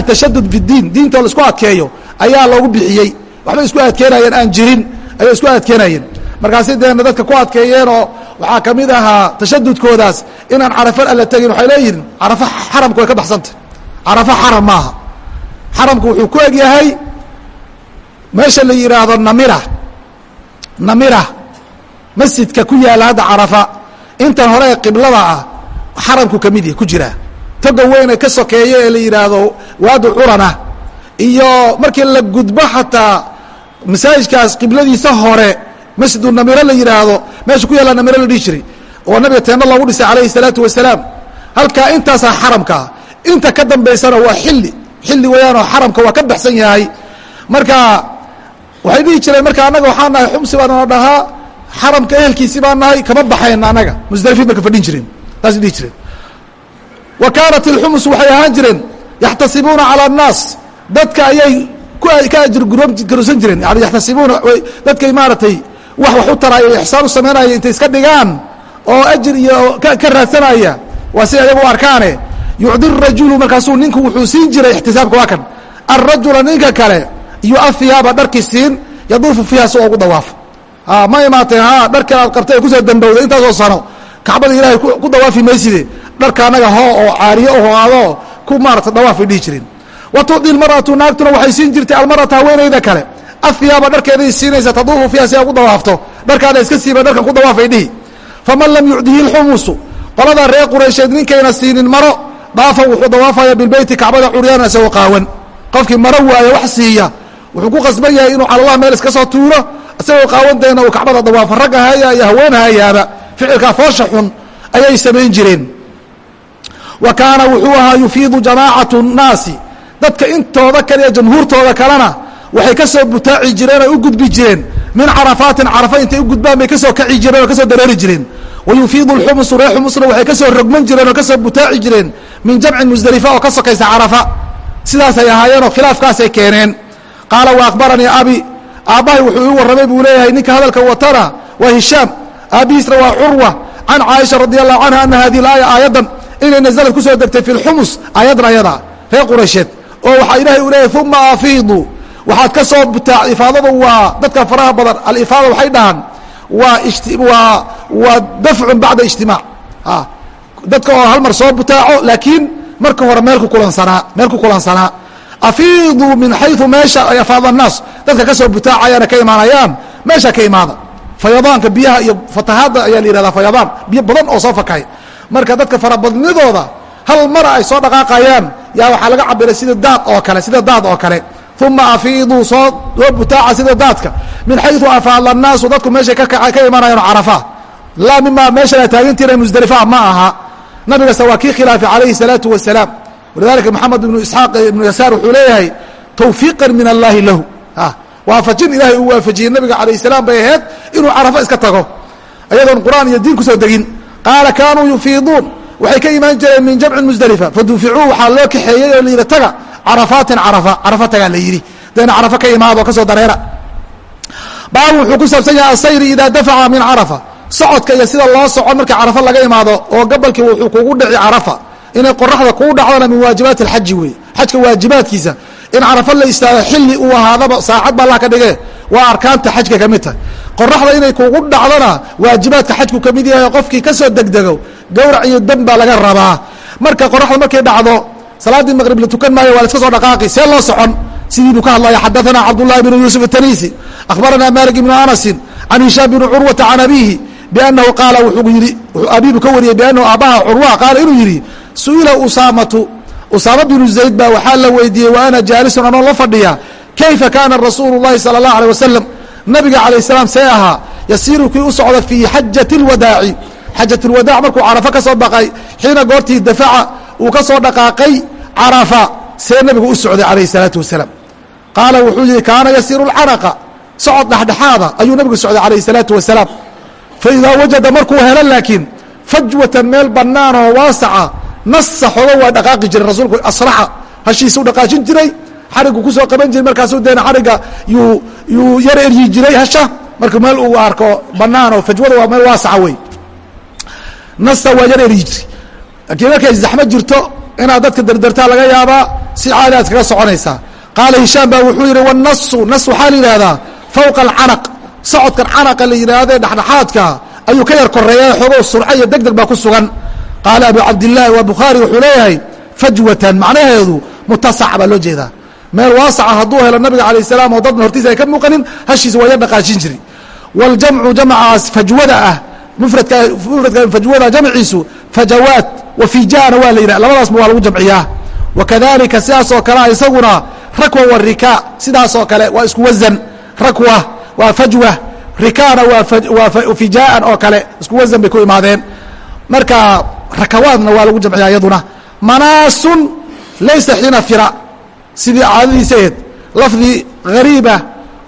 S1: atashadud fi diin diinta la isku adkeeyo ayaa loogu bixiyey waxbay isku adkeenayeen aan jirin ayay isku adkeenayeen markaasi deena dadka ku adkeeyeenoo waxaa ka mid ahaa tashadudkoodaas inaan carafo alla tegin waxay leeyihiin carafo xaramku way ka baxsantah carafo xaram maaha xaramku wuxuu ku eg yahay meesha la yidhaahdo namira namira masjidka ku yaalla hadda carafa intan hore ee qiblada ah xaramku ka mid ku jiraa toga weyne ka sokeeyo ee la yidhaahdo waadi curana. Iyo markii la gudbo xataa masaajidkaas qibladiisa hore masjidu namiro la yidhaahdo meesha ku yaalla namiro la dhihi jiray. Oo nabiga teeno loogu dhisay calayhi salaatu wasalaam. Halkaa intaasaa xaramkaa inta ka dambaysana waa xilli. Xilli weeyaanoo xaramka waa ka baxsan yahay. Marka waxay dhihi jireen marka annaga waxaan nahay xumsi baanana dhahaa xaramka ehelkiisi baan nahay kama baxayna annaga. Musdalifiin ba ka fadhin jireen. Saasay dhihi jireen. Wa kaanat ilxumusu waxay ahaan jireen yaxtasibuuna calaa annaas. Dadka ayay ka ajirgarosan jireen. Yani yaxtasibuuna dadkay maaragtay wax wax u taraaya ixsaan u samaynaya intay iska dhigaan oo ajir iyo ka raadsanaya waa si ayagu arkaane. Yucdi rajulu markaasuu ninku wuxuu siin jiray ixtisaabka waa kan. Arajula ninka kale yuahiyaaba dharkii siin yaduufu fiiha si ugu dawaafo ma imaateen ha dharkan aad qabtay ku soo dambowday intaasoo sano kacbada ilaahay ku dawaafi mayside dharka anaga hoo oo caariye oho adoo ku maarata dawaafay dhihi jireen wa tucdi lmar'atu naagtuna waxay siin jirtay almar'ata haweenayda kale. Ahiyaaba dharkeeday siinaysa taduufu fiiha si ay ugu dawaafto. Dharkaada iska siiba dharkan ku dawaafay dhihi. Faman lam yucdihi lxumusu qolada reer quraysheed ninkayna siinin maro daafa wuxuu dawaafaya bilbeyti kacbada curyaana isagoo qaawan. Qofkii maro waayo wax siiya wuxuu ku qasban yahay inuu calalaha meel iska soo tuuro isagoo qaawandayna uu kacbada dawaafa ragahaya iyo haweenahayaaba ficilkaa foosha xun ayay samayn jireen. Wa kaana wuxuu ahaa yufiidu jamaacatu nnaasi. Dadka intooda kale iyo jamhuurtooda kalena waxay ka soo butaaci jireen ay u gudbi jireen. Min carafaatin carafa intay u gudbaan bay ka soo kaci jireen oo ka soo dareeri jireen. Wa yufiidu lxumusu reer xumusna waxay ka soo rogman jireen oo ka soo butaaci jireen. Min jamcin musdalifa oo ka sokaysa carafa. Sidaasay ahaayeen oo khilaafkaasay keeneen qaala wa akbaranii abi. Aabbahay wuxuu ii warramay buu leeyahay ninka hadalka watana waa hishaam aabbihiisna waa curwa can caaisha radi allahu canha ana hadihi aaya aayaddan inay nazalad ku soo degtay fi lxumus aayaddan ayada reer quraysheed. Oo waxaa ilaahay u leeyahy uma afiiduu waxaad ka soo butaa ifaadadu waa dadka faraha badan. Alifaada waxay dhahaan waa waa waa dafcun bacda ijtimaac dadka oo hal mar soo butaaco laakiin marka hore meel ku kulansanaa meel ku kulansanaa afiiduu min xayu meesha ay afaada annaas. Dadka ka soo butaacayaana ka imaanayaan meesha ka imaada. Fayadaanka biyaha iyo fatahaadda ayaa la yihahdaa fayadaan biyo badan oo soo fakahay. Marka dadka farabadnidooda hal mara ay soo dhaqaaqayaan. Yaa waxaa laga cabiray sida daad oo kale sida daad oo kale. Uma afiiduu soo oo butaaca sida daadka. Min xayu afaada annaasu dadku meeshay ka imaanayaan carafa. Laa mima meesha la taagantiina musdalifa ma aha. Nabigaste waa kii khilaafay calayhi salaatu wasalaam walidalika maxamed ibnu isxaaq ibnu yasaar wuxuu leeyahay tawfiiqan min allahi lahu. Waafajin ilahay uu waafajiyey nabiga calayh salaam bay ahayd inuu carafo iska tago ayadoon qur'aan iyo diin ku soo degin. Qaala kaanuu yufiiduun. Waxay ka imaan jireen min jamcin musdelifa faduficuu waxaa loo kaxeeyey oo layidhi taga carafaatin carafa carafa tagaa la yidhi. Deena carafa ka imaado ka soo dareera. Baabu wuxuu ku saabsan yahay asayri idaa dafaca min carafa. Socodka iyo sida loo socon markii carafa laga imaado oo gabalkii wuxuu kugu dhici carafa inay qoraxda kuu dhacdona min waajibaati alxaji weeye xajka waajibaadkiisa in carafa la istaago xilli uu ahaadaba saacad ba allah ka dhige waa arkaanta xajka ka mid tahay qoraxda inay kugu dhacdona waajibaadka xajku ka mid yahay qofkii ka soo degdego gawrac iyo dan baa laga rabaa. Marka qoraxda markay dhacdo salaaddii maqrib la tukan maayo waa la iska soo dhaqaaqi see loo socon. Sidii buu ka hadlaya xadaثana cabdullahi bnu yuusuf atanisi akhbarana malik ibnu anasin can hishaam bni curwata can abihi bianahu qaala wuxuu yihi abibu ka wariyey bianahu aabbaha curwa qaala inuu yidhi su'ila usaamatu. Usaama binu zayd baa waxaa la weydiiyey wa ana jaalisun anoo la fadhiya? Kayfa kaana rasuulu llahi sala allahu alay wasalam nabiga calayh salaam see ahaa yasiiru kii u socda fii xajati lwadaaci xajat lwadaac markuu carafa ka soo baqay xiina goortii dafaca uu ka soo dhaqaaqay carafa see nabigu u socday calayh salaatu wasalaam. Qaala wuxuu yihi kaana yasiiru lcanaqa socod dhexdhexaada ayuu nabigu socday calayh salaatu wasalaam. Fa wajada markuu helo laakiin fajwatan meel bannaanoo waasaca nasa xogo waa dhaqaaqi jiray rasuulku asraxa hashiisuu dhaqaajin jiray xarigu ku soo qaban jiray markaasuu deena xariga yuu yuu yar eryi jiray hasha. Marka meel uu arko bannaan oo fajwada waa meel waasaca wey nasa waa yar eryi jiray. Laakiin markay zaxmo jirto inaad dadka derdertaa laga yaabaa si caadi aad kaga soconaysaa. Qaala hishaam baa wuxuu yidhi wanasu nas waxaa la yidhahdaa fawqa alcanaq. Socodkan canaqa la yidhaahdo dhexdhexaadka ayuu ka yar koreeya xoogo surca iyo deg deg baa ku sugan qaala abu cabdillaahi waa bukhaari wuxuu leeyahay fajwatan macnaheedu mutasac baa loo jeedaa meel waasaca hadduu helo nabiga alayh salaam oo dadna hortiisa ay ka muuqanin hashiisa waa yar dhaqaajin jiri waljamcu jamcaas fajwada ah mufradka fajwada jamciisu fajawaat wa fijaana waa la yidhah labadaasba waa lagu jamciyaa wakadalika sidaas oo kalea isaguna rakwa wa rika sidaas oo kale waa isku wasan rakwa waa fajwa rikaana waa fijaan oo kale isku wasan bay ku imaadeen marka rakawaadna waa lagu jamciya iyaduna. Manaasun laysa xiina fira. Sidii caadadiisaeed lafdi gariiba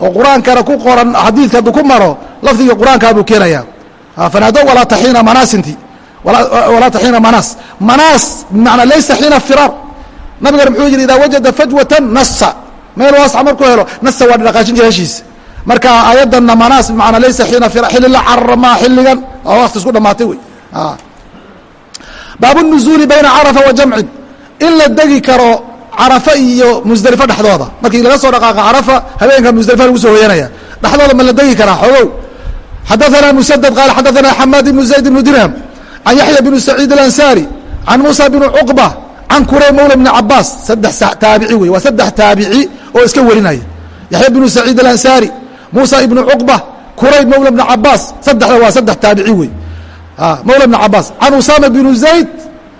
S1: oo qur'aankana ku qoran xadiidka hadduu ku maro lafdigii qur'aankaa buu keenaya fanaado walaa taxiina manaasinti. Walaa taxiina manaas. Manaas bimacnaa laysa xiina firaar nabigana muxuu yidhi idaa wajada fajwatan nasa meel waasca markuu helo nasa waa dhaqaajin jira heshiisa marka ayadana manaas bimacnaa laysa xiina firaar xilli la cararmaa xilligan. Oo wakti isku dhamaatay wey baab النuزuuli bayna carafa wa jamcin in la degi karo carafa iyo musdelifo dhexdooda markii laga soo dhaqaaqa carafa habeenka musdelifa lagu soo hoyanaya dhexdooda ma la degi karaa xogow xadaثana msdد qaal xadaثana xamaad بن زayd بن dirham can yaحya بن سacيid الأnsaarي can musa بن cqبة can kurey mawla بن cabaas saddex taabici wey waa saddex taabici oo iska warinaya yaحya بن سacيid الأnsaarي musa ibn cqبة kurey mawla بن cabaas saddexda waa saddex taabici wey mawla بن cabaas can usama بن زayd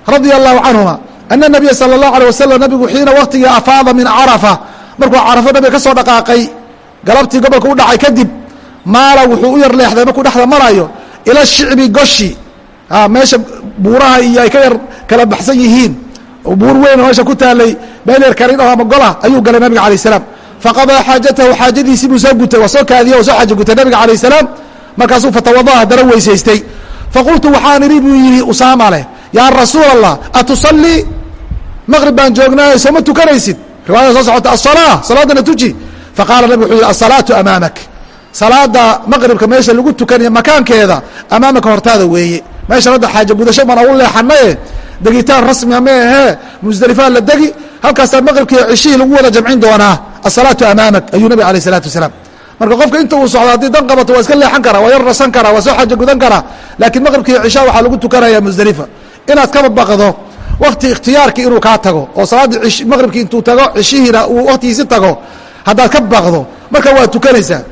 S1: radي الlahu canهuma ana الnabiya salى الlahu alيه waslm nabigu xiina waktigii afaada min carafa markuu carafo nabiga ka soo dhaqaaqay galabtii gobolka u dhacay kadib maala wuxuu u yar leexday markuu dhexda marayo ila shicbi goshi meesha buuraha iyo ay ka yar kala baxsan yihiin buur weyn oo meesha ku taalay meel yar karin oo ama gola ayuu galay nabiga alayه الsalaam faqadaa xaajatahu xaajadiisii buu soo gutay waa soo kaadiye oo soo xaaja gutay nabiga alayه الsalaam markaasuu fatawada haddana weysaystay faqultu waxaan idhi buu yidhi usaama leh yaa rasuul allah atusalii maqrib baan joognaaye sooma tukanaysid riwaayada soo socota asalaa salaadana tuji faqaala nabig wuxuu yihi asalaatu amaamak salaada maqribka meesha lagu tukanayo makaankeeda amaamaka hortaada weeye meeshan hadda xaaja gudasho baan ugu leexanaye degitaan rasmiga ma ahee musdelifaa la degi halkaasaa maqribkii cishihii lagu wada jamcin doonaa asalaatu amaamak ayuu nabig alayh isalaatu wasalaam marka qofka inta uu socdo haddii dan qabato waa iska leexan karaa waa yar rasan karaa waa soo xaaja gudan karaa laakiin maqribkii cisha waxaa lagu tukanaya musdelifa inaad kaba baqdo wakti ikhtiyaarkii inuu kaa tago oo salaaddii maqribkii intuu tago cishihiina uu waktigiisi tago haddaad ka baqdo marka waa tukanaysaa.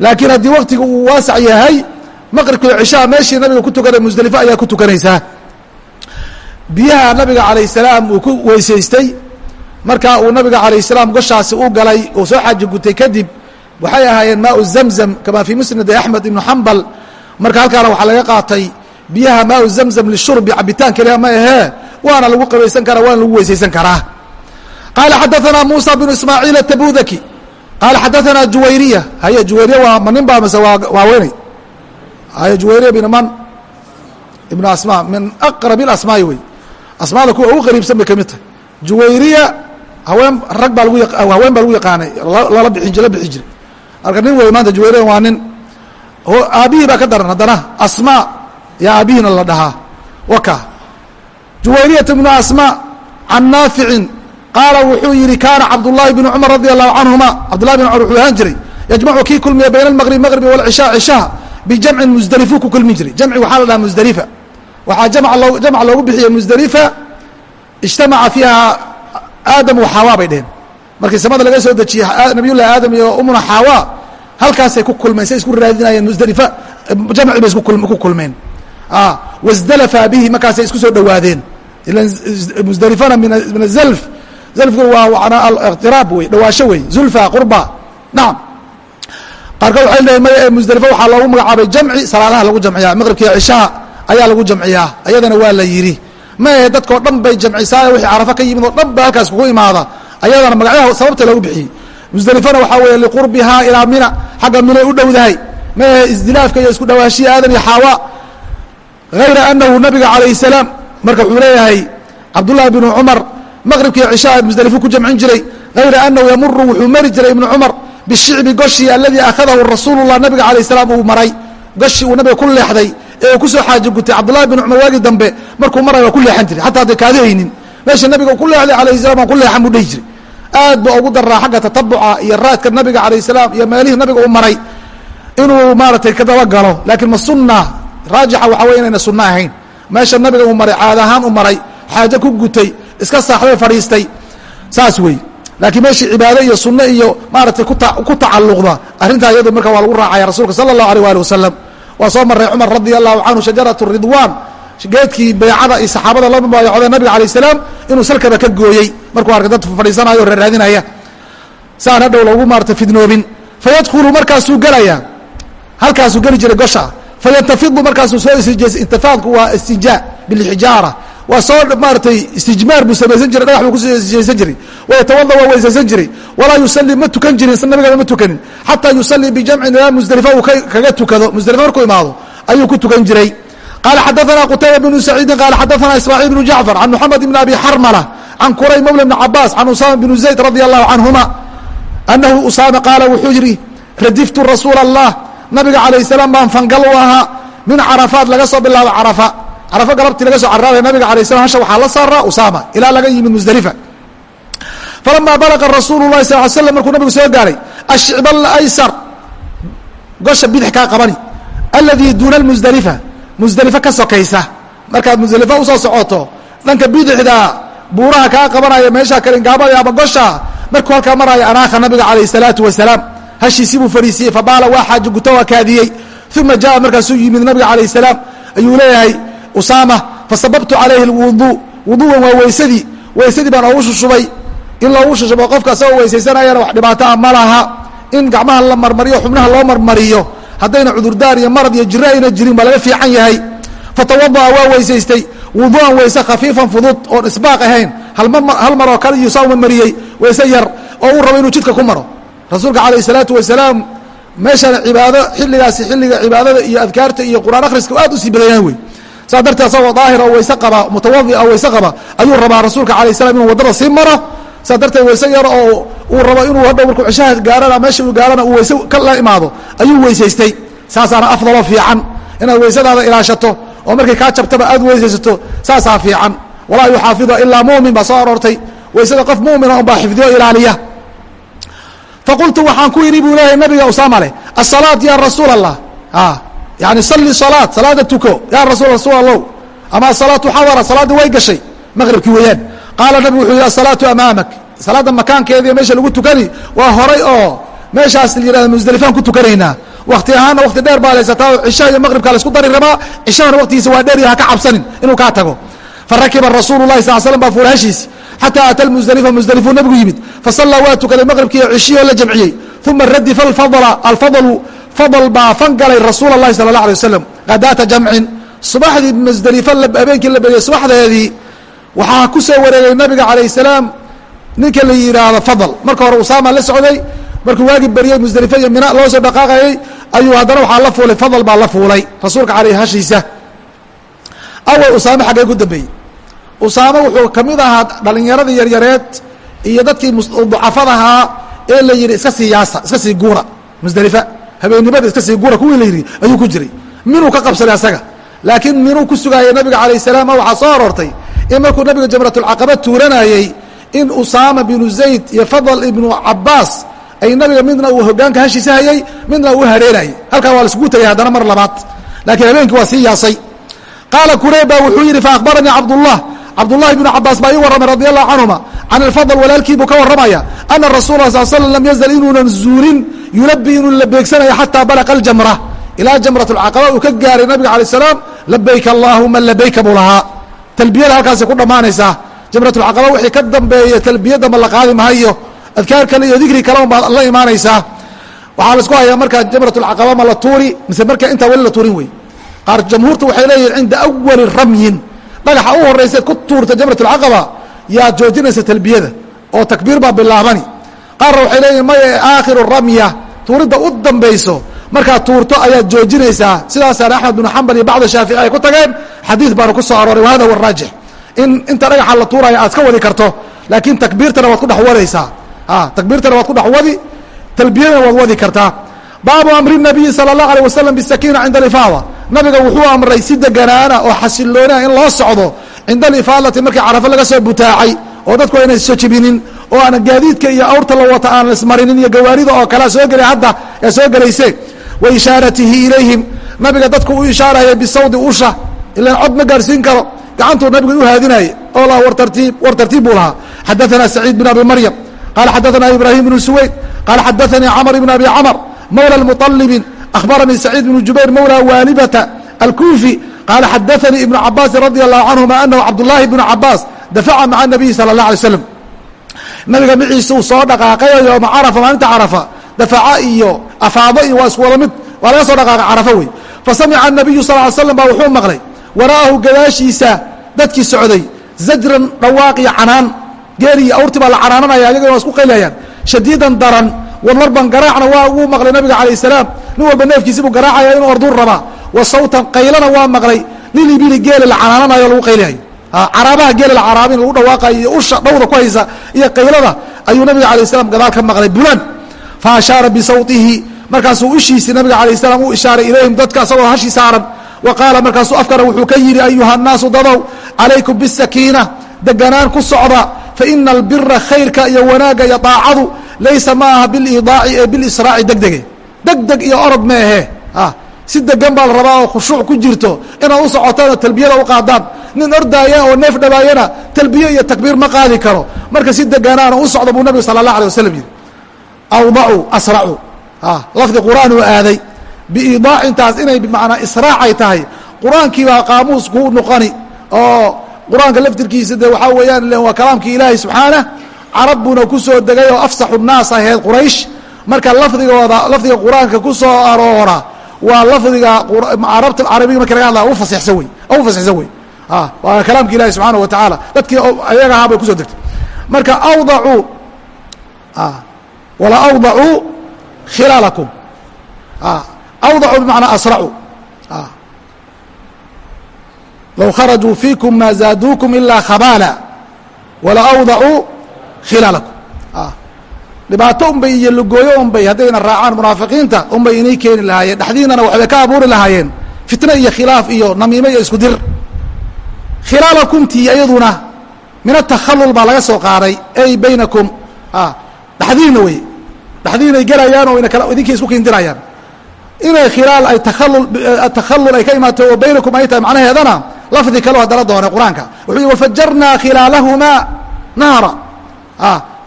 S1: Laakiin haddii waktiga uu waasac yahay maqribkii cishaha meeshii nabiga ku tukanay musdelifo ayaa ku tukanaysaa. Biyaha nabiga calayh salaam uu ku weysaystay markaa uu nabiga calayh salaam goshaasi u galay uu soo xaaji gutay kadib waxay ahaayeen maau zamzam kama fii musnadi axmed ibnu xambal marka halkaana waxaa laga qaatay biyaha maau zamzam lishurbi cabitaan keliya ma ahee waana lagu qabaysan karaa waana lagu weysaysan karaa. Qaala xadaanaa muusa binu ismaaciil atabudaki qaala xadaanaa juwayriya. Haye juwayriya waa ma nin baa mase waaweynay. Haye juwayriya bin man ibnu asma min aqrab ilasmaai wey. Asmaada kuwa ugu qariibsan bay ka mid tahay. Juwayriya haween rag baa lgu haween baa lagu yaqaanay lala bixin jiray marka nin wey maanta juwayriya waa nin aabihii baa ka daran haddana asma. Yaa aabihiina la dhahaa. Waka. Juwayriyata bnu asma can naaficin. Qaala wuxuu yihi kaana cabdullahi bn cumar radi allahu canhuma. Cabdullahi bin cumar wuxuu ahaan jiray yajmacu kii kulmiya bayna almaqrib maqribi walcishaa cishaha bijamcin musdelifuu ku kulmin jiray. Jamci waxaa la dhaha musdelifa waxaa jamc loogu bixiyey musdelifa ijtamaca fiiha aadam wa xaawaa bay dheheen markii samada laga soo dejiyey nabiy llahi aadam iyo umuna xaawaa halkaasay ku kulmeen say isku raadinayeen musdelifa jamci bay ku kulmeen. Wasdalafa bihi markaasay isku soo dhowaadeen. Musdelifana min azalf zalfku waa iqtiraab wey dhawaasho wey. Zulfa qurba. Nacam qaarkood waxay leeyiin maya ee musdelifo waxaa loogu magacaabay jamci salaadaha lagu jamciyaa maqribkiiyo cishaha ayaa lagu jamciyaa ayadana waa la yidhi. Ma ahe dadkao dhan bay jamcisaayo wixii carafo ka yimid oo dhan ba halkaas kugu imaada ayadana magacyaha sababta loogu bixiyey. Musdelifana waxaa weeye liqurbihaa ilaa mina. Xagga minay u dhowdahay. Ma ahe isdilaafka iyo isku dhawaashiya aadan iyo xaawa. Hayra anahu nabiga calayh salaam. Marka wuxuu leeyahay cabdullahi bnu cumar maqribkii cishaha musdelifo ku jamcin jiray hayra anahu yamuru wuxuu mari jiray ibnu cumar bishicbi goshii aladii akhadahu rasuululah nabiga calayh salaam uu maray. Goshii uu nabiga ku leexday ee uu ku soo xaaji gutay. Cabdullahi bin cumar waagii dambe markuu maray waa ku leexan jiray. Xataa hadday kaadihaynin meesha nabiga ku leexday alayh salam waan ku leexan buu dhihi jiray aad ba ugu daraa xagga tatabuca iyo raadka nabiga calayh salaam iyo meelihii nabiga u maray inuu maaratay ka dabagalo laakiin ma sunna. Raajixa waxa wey inayna sunno ahayn. Meesha nabiga uu maray caad ahaan u maray xaajo ku gutay iska saaxday fadhiistay. Saas wey laakiin meeshii cibaado iyo sunno iyo maaratay ku tacalluqda arrintaa iyadu marka waa lagu raacaya rasuulka sala allahu alيh ali wasalam waa soo maray cumar radi allahu canhu shajarat ridwan geedkii beecada iyo saxaabada la mubaayacooda nabiga alayh salaam inuu salkaba ka gooyey. Markuu arkay dad fadhiisanayo o raaraadinaya saan hadhow loogu maarata fidnoobin. Fayadkhulu markaasuu gelaya halkaasuu geli jiray gosha. Fayantafidu markaasuu soo intifaadku waa istijaa bilxijaara. Waa soo maaratay istijmaar buu samaysan jiray dhagax buu kusijaysan jiray. Wayatawada waa jiray. Walaa yusalii ma tukan jirin nabigaba ma tukanin. Xataa yusalii bijamcin ilaa musdelifa uu kaga tukado musdelifa markuu imaado ayuu ku tukan jiray qaala xadaana qutayba bnu saciidin qaala xadaana ismaaciil bnu jacfar can moxamed bn abi xarmala can kuray mawla bni cabaas can usaama bnu zayd radi allahu canhuma anahu usaama qaala wuxuu yidhi radiftu rasuula allah nabiga calayh salaam baan fangal u ahaa min carafaad laga soo bilaabo carafa carafo galabtii laga soo carraabaya nabiga alay slam hasha waxaa la saaraa usaama ilaa laga yimid musdalifa falamaa balaqa rasuulu lahi sal l slam markuu nabigu soo gaaray ashicba aysar gosha bidix kaa qabani aladii duuna musdalifa musdelifa ka sokaysa. Markaad musdelifa u soo socoto dhanka bidixda buuraha kaa qabanaya meesha kalingaabada ama gosha markuu halkaa maraayo anaakha nabiga calayh salaatu wasalaam. Hashiisii buu fariisiyey fabaala waa xaaji guto waa kaadiyey. Uma jaa markaasuu yimid nabiga calayh salaam ayuu leeyahay usaama fasababtu calayhi lwuduu wuduuan waa weysadii weysadii baan oogu shushubay. In loogu shushubo qofka asagoo weysaysanayana wax dhibaataa ma laha. In gacmaha la marmariyo xubnaha loo marmariyo haddayna cudurdaar iyo marad iyo jiro ayna jirin baa laga fiican yahay. Fatawada'a waa weysaystay. Wuduuan weyse khafiifan fudud oon isbaaq ahayn. Hal maroo kale iyo saa marmariyey weyse yar oo uu rabo inuu jidka ku maro. Rasuulka calayh salaatu wasalaam meeshaan cibaado xilligaasi xilliga cibaadada iyo adkaarta iyo qur'aan akhriska aad u sii badayaan wey. Saas darteed asagoo daahir oo weyse qaba mutawadi oo weyse qaba ayuu rabaa rasuulka alayh salam inuu waddada sii maro. Saas darteed weyse yar oo uu rabo inuu hadhow markuu cishaha gaarana meesha uu gaarana uu weyse ka la imaado ayuu weysaystay. Saasaana afdaloo fiican. Inaad weysadaada ilaashato oo markay kaa jabtaba aad weysaysato saasaa fiican. Walaa yuxaafida ilaa mumin baa soo aroortay. Weysada qof mumina un baa xifdiyo ilaaliya. Faqultu waxaan ku yidhi buu leeyahay nabiga usaama leh asalaat ya rasuul allah yani sali salaad salaada tuko. Ya rasul rasuul allow ama asalaatu xadara salaadda way gashay. Maqribkii weeyaan. Qaala nabigu wuxuu yihi asalaatu amaamak salaada makaankeedi meesha lagu tukani waa horay oo meeshaas layihahdo musdalifaan ku tukanaynaa. Wakti ahaanna wakti dheer baa laysataa oo cisha iyo maqhribka laysku dari rabaa cishadana waktigiisa waa dheer iyo haka cabsanin inuu kaa tago. Farakiba rasuulu lahi sal slam baa fuulaashiisi xataa aata musdalifa musdalifuu nabigu yimid. Fasallaa waa tukaday maqhribkiiyo cishiyoo la jamciyey. Uma radifa alfadla alfadlu fadl baa fangalay rasuula lahi sala allah alay wasalam qadaata jamcin. Subaxdii musdalifa habeenkii la bediyey subaxdeedii waxaa ku soo wareegay nabiga calayh salaam ninka la yidhaahdo fadl. Marka hore usaama la socday markuu waagi beriyey musdelifa iyo mina loo soo dhaqaaqayey ayuu haddana waxaa la fuulay fadl baa la fuulay rasuulka aleyh hashiisa. Awal usaame xaggee ku dambeeyey. Usaame wuxuu ka mid ahaa dhalinyaradii yaryareed iyo dadkii ducafadahaa ee la yidhi iska sii yaasa iska sii guura musdelifa habeennimada iska sii gura kuwii la yidhi ayuu ku jiray. Minuu ka qabsaday asaga laakiin minuu ku sugaayay nabiga calayh salaam waxaa soo aroortay in markuu nabiga jamratulcaqaba tuuranayey in usaama binu zayd iyo fadl ibnu cabaas ay nabiga midna uu hogaanka hashiisa hayey midna uu hareerayay. Halkaa waa laiskugu tegay haddana mar labaad. Laakiin habeenkii waa sii yaasay. Qaala kureyba wuxuu yidhi faakbaranii cabdullah. Cabdullahi bnu cabaas baa ii warramay radi allahu canhuma can alfadl walaalkii buu ka warramaya ana rasuula sal slam lam yazal inuunan zuulin yulabi inuu la beegsanayo xataa balaqa aljamra. Ilaa jamrat lcaqaba uu ka gaaray nabiga alay salaam labayk allahuma labayka buu lahaa. Talbiyada halkaasay ku dhammaanaysaa jamratulcaqaba wixii ka dambeeya talbiyadama la qaadi mahayo adkaar kale iyo dikri kale unbaad la imaanaysaa. Waxaa la isku hayaa markaa jamrat اlcaqaba ma la tuuri mise marka intaa weli la tuurin wey. Qaar jamhuurta waxay leeyihiin cinda awali ramyin. Dhagaxa u horayseed ku tuurta jamrat اlcaqaba yaad joojinaysa talbiyada oo takbiir baa bilaabani. Qaarna waxay leeyihiin maya aakhiru ramya tuuridda u dambayso markaad tuurto ayaad joojinaysaa sidaasaan axmed binu xambal iyo bacda shaafici ay ku tageen xadiid baana ku soo arooray wahada huwa raajix in inta dhagaxa la tuuraya aad iska wadi karto laakiin takbiirtana waad ku dhex wadaysaa. Takbiirtana waad ku dhex wadi talbiyadana waad wadi kartaa. Baabu amri nabiyi sala allahu alay wasalam bisakiina cinda alifaada nabiga wuxuu amray si deganaana oo xasilloonaa in loo socdo cinda alifaadati markii carafo laga soo butaacay oo dadku ayna issoo jibinin oo aana gaadiidka iyo awrta la wata aan ismarinin iyo gawaarida oo kalea soo gelay hadda ee soo gelayse wa ishaaratihi ilayhim. Nabiga dadku u ishaarayay bisawdi usha ilaan cod ma gaadhsiin karo gacantuu nabigu u haadinayay oo la war tartiib war tartiib buu lahaa xadaثana saciid bin abi maryam qala xadaثana ibrahim bnu suweyd qala xadaثanii camr ibn abi camr mawlى mطalibin akhbaranii saciid bn jubayr mawlى waalibata alkufi qala xadaثanii ibnu cabaasi radi allahu canهuma anahu cabdالlahi bnu cabaas dafaca maca الnabiyi salى الlah alay slam nabiga miciisuu soo dhaqaaqayo yooma carafa maalinta carafa dafaca iyo afaado iyo waa isku wada mid waa laga soo dhaqaaqa carafa wey fasamica الnabiyu sal ly slam ba wuxuu maqlay wara'ahu gadaashiisa dadkii socday. Zajran dhawaaq iyo canaan. Geeli iyo awrtii baa la canaananaya ayagana waa isku qaylayaan shadiidan daran warmarban garaacna waa uu maqlay nabiga calayh salaam. Nin walba neefkiisi buu garaacaya inuu orduur rabaa wa sawtan qaylana waa maqlay. Lilibili geela la canaananayo lagu qaylayayo caraabaha geela la caraabin lagu dhawaaqayo iyo usha dhawda ku haysa iyo qaylada ayuu nabiga alayh salam gadaal ka maqlay bulan. Fa ashaara bisawtihi markaasuu ishiisii nabiga alayh salaam u ishaaray ilayhim dadka asagoo hashi saaran wa qaala markaasuu afkana wuxuu ka yidhi ayuha nnaasu dadow calaykum bisakiina deganaan ku socda faina albira khayrka iyo wanaagga iyo daacadu laysa ma aha ee bilisraaci degdege. Degdeg iyo orod meehe si degan baa la rabaa oo khushuuc ku jirto inaad u socotaan oo talbiyada u qaadaan. Nin ordaaya oo neef dhawaayana talbiye iyo takbiir ma qaadi karo. Marka si deganaana u socda buu nabigu sala allah alay wasalam yidhi awdacuu asracu lafdi qur'aan uu aaday biidaacintaas inay bimacnaa israacay tahay. Qur'aankii baa qaamuus kuu noqoni oo qur'aanka laftirkiisa de waxaa weeyaan waa kalaamkii ilaahay subxaanah carab buuna ku soo degay oo afsaxu naas ahayd quraysh. Marka lafdigooda lafdiga qur'aanka ku aroora waa lafdiga arabta carabiga marki laga hadlaya u fasixsan wey u fasixsan wey waa kalaamki ilahi subxaanaه wa tacaala dadkii ayaga ahaa bay degtay. Marka awdacuu wala awdacuu khilaalakum awdacuu bimacnaa asracuu low kharajuu fiikum ma zaaduukum ilaa khabaala wala awdacuu khilaalakum dhibaato unbay iyo lugooyo unbay haddayna raacaan munaafiqiinta unbay inay keeni lahaayeen dhexdiinana waxbay ka abuuri lahaayeen fitne iyo khilaaf iyo namiime iyo isku dir khilaalakumtii iyaduna min atakhalul baa laga soo qaaday ay baynakum dhexdiina wey dhexdiinay gelayaan oo idinkii isku kindirayaan inay khilaal ay takhalul ay ka imaato oo baynakum ay tahay macnaheedana lafdi kaleo haddana doonay qur'aanka. Wuxuu yihi wafajarnaa khilaalahumaa naara.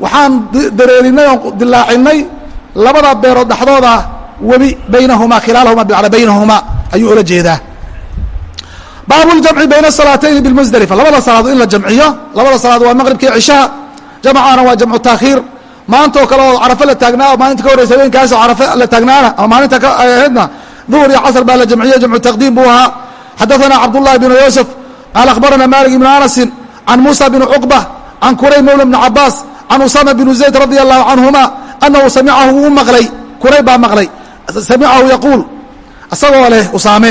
S1: Waxaan dareerinay oon dilaacinay labada beerood dhexdooda webi baynahumaa khilaalahuma bimacnaa baynahumaa. Ayuu ula jeedaa. Baabu ljamci bayna salaatayni bilmusdelifa labada salaadood in la jamciyo labada salaadood waa maqribka iyo cishaha jamcaana waa jamcu taakhiir maanta oo kale oo carafo la taagnaa oo maalinta ka horreysa habeenkaasoo carafo la taagnaana ama maalinta ka ahaydna duhur iyo casr baa la jamciye jamcu taqdiim buu ahaa. Xadaثana cabdullahi bnu yuusuf qaala akhbarana malik ibnu anasin can muusa bni cuqba can kuray mawla bni cabaas can usama bn zayd radi allahu canhuma anahu samicahu wuu maqlay kuray baa maqlay samicahu yaquul isagoo leh usaame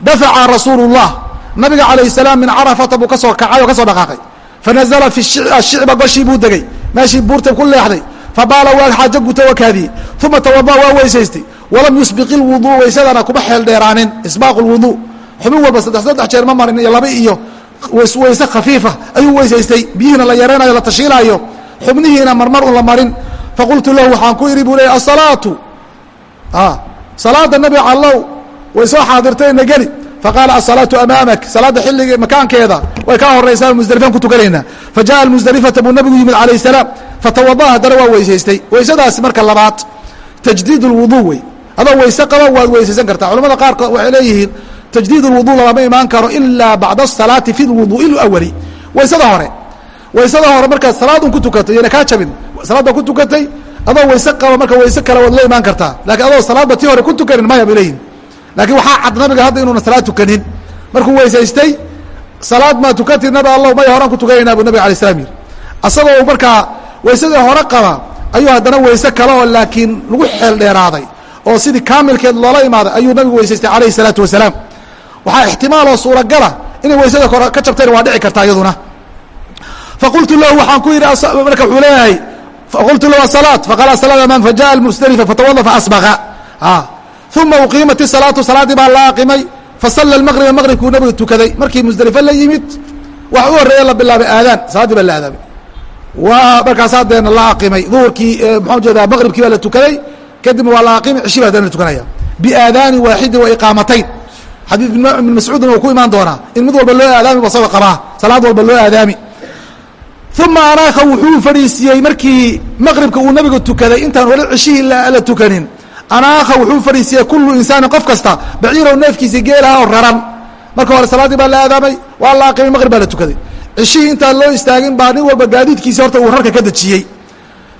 S1: dafaca rasuulu nabiga calayh salaam min carafata buu ka soo kacay oo ka soo dhaqaaqay. Fanazla fi ashicba goshii buu degey meeshii buurta ku leexday fabaala waa xaajo guta waa uma tawada waa weysaystay walam yusbiq ilwudu weysadana kuma xeel dheeraanin isbaaq lwudu xubin walba saddex saddex jeer ma marin iyo laba iyo weyse khafiifa ayuu weysaystay biyihiina la yaraynayo la tashiilaayo xubnihiina marmar un la marin faqultu lahu waxaan ku idhi buu leey asalaatu salaada nabi callow way soo xaadirtayna geli faqaala asalaatu amaamak salaada xilliga makaankeeda way kaa horaysaa musdelifaan ku tukanaynaa fajaءa musdelifata buu nabigu yimid calayh salaam fatawada haddana waa weysaystay weysadaasi marka labaad tajdiid اlwudu wey adoo weyse qaba waad weysaysan kartaa culamada qaarkood waxay leeyihiin tajdiid اlwudu lama imaan karo ilaa bacda الsalaati fi اlwuduءi اlawali weysada hore weysada hore markaad salaadun ku tukato iyana kaa jabin salaadda ku tukatay adoo wayse qaba marka wayse kale waad la imaan kartaa lakiin adoo salaadba tii hore ku tukanin maya bay leeyihin laakiin waxaa cad nabiga hadda inuuna salaad tukanin. Markuu weysaystay salaad maa tukati nabi allah maya horaan ku tukanaynaa buu nabiga alay slam yiri asagoo markaa waysadii hore qaba ayuu haddana wayse kale oo laakiin lagu xeel dheeraaday oo sidii kaamilkeed loola imaaday ayuu nabigu weysaystay alayh salaatu wasalaam. Waxaa ixtimaaloo suuragala inay waysada kore ka jabtayna waa dhici kartaa iyaduna. Faqultu lahu waxaan ku yidhi marka wuxuu leeyahay faqultu lahu asalaat faqala salaad amaan fajaءa musdelifa fatawada faasbaqa uma uqiimat isalaatu salaaddii baa la aqimay fasalla maqriba maqribkuu nabiga tukaday markii musdelifo la yimid wax u horreeya la bilaabay aadaan salaaddii baa la aadaamay waa markaasaa deena la aqimay duhurkii maxaa u jeedaa maqribkii baa la tukaday kadibna waa la aqimay cishi baa deena la tukanaya biaadaani waaxidin wa iqaamatayn xadiid ibn mascuudna uu ku imaan doonaa in mid walba loo aadaami basaba qabaa salaad walba loo aadaami uma anaaka wuxuu fadhiisiiyey markii maqribka uu nabiga tukaday intaan wali cishihii la tukanin anaaka wuxuu fadhiisiiyey kullu insaanin qof kasta baciirow neefkiisii geelaha oo raran. Marka hore salaaddii baa la aadaamay waa la aqimay maqrib baa la tukaday. Cishihii intaan loo istaagin baa nin walba gaadiidkiisi horta uu rarka ka dejiyey.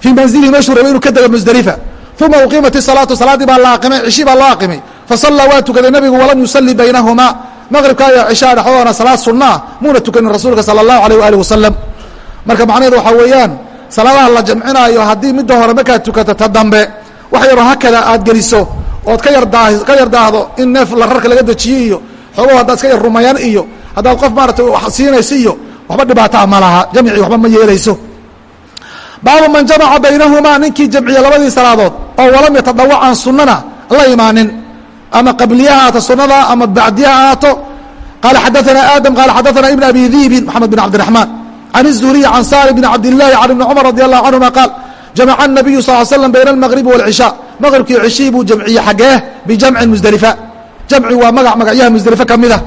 S1: Fii manzilihi meeshuu rabay inuu ka dego musdelifa uma uqiimat isalaatu salaaddii baa la aqimay cishi baa loo aqimay fasallaa waa tukaday nabigu walam yusalli baynahumaa maqribka iyo cishaa dhexdoodana salaad sunnaa muuna tukanin rasuulka sala allahu alayh waali wasalam marka macnaheedu waxaa weeyaan salaadaha la jamcinaayo haddii midda hore markaad tukato ta dambe wax yaroo hakada aad geliso ood ka yardaa ka yardaahdo in neef la rarka laga dejiyo iyo xoogaho haddaad iska yar rumayaan iyo haddaad qof maaratay siinayso iyo waxba dhibaataa ma laha jamci waxba ma yeelayso. Baabu man jamaca baynahumaa ninkii jamciya labadii salaadood oo walam yatadawacan sunnana la imaanin. Ama qabliya haato sunada ama bacdiya haato qaala xadaana aadam qaala xadaana ibn abi diibin maxamed bin cabdiraxmaan can الzuhriy can salim bn cabdillahi can ibni cumar radi allahu canhuma qaal jamaca nabiyu sal slam bayna almaqribi walcishaa maqribkii cishihii buu jamciye xaggee bijamcin musdelifa jamci waa magac magacyaha musdelife ka mida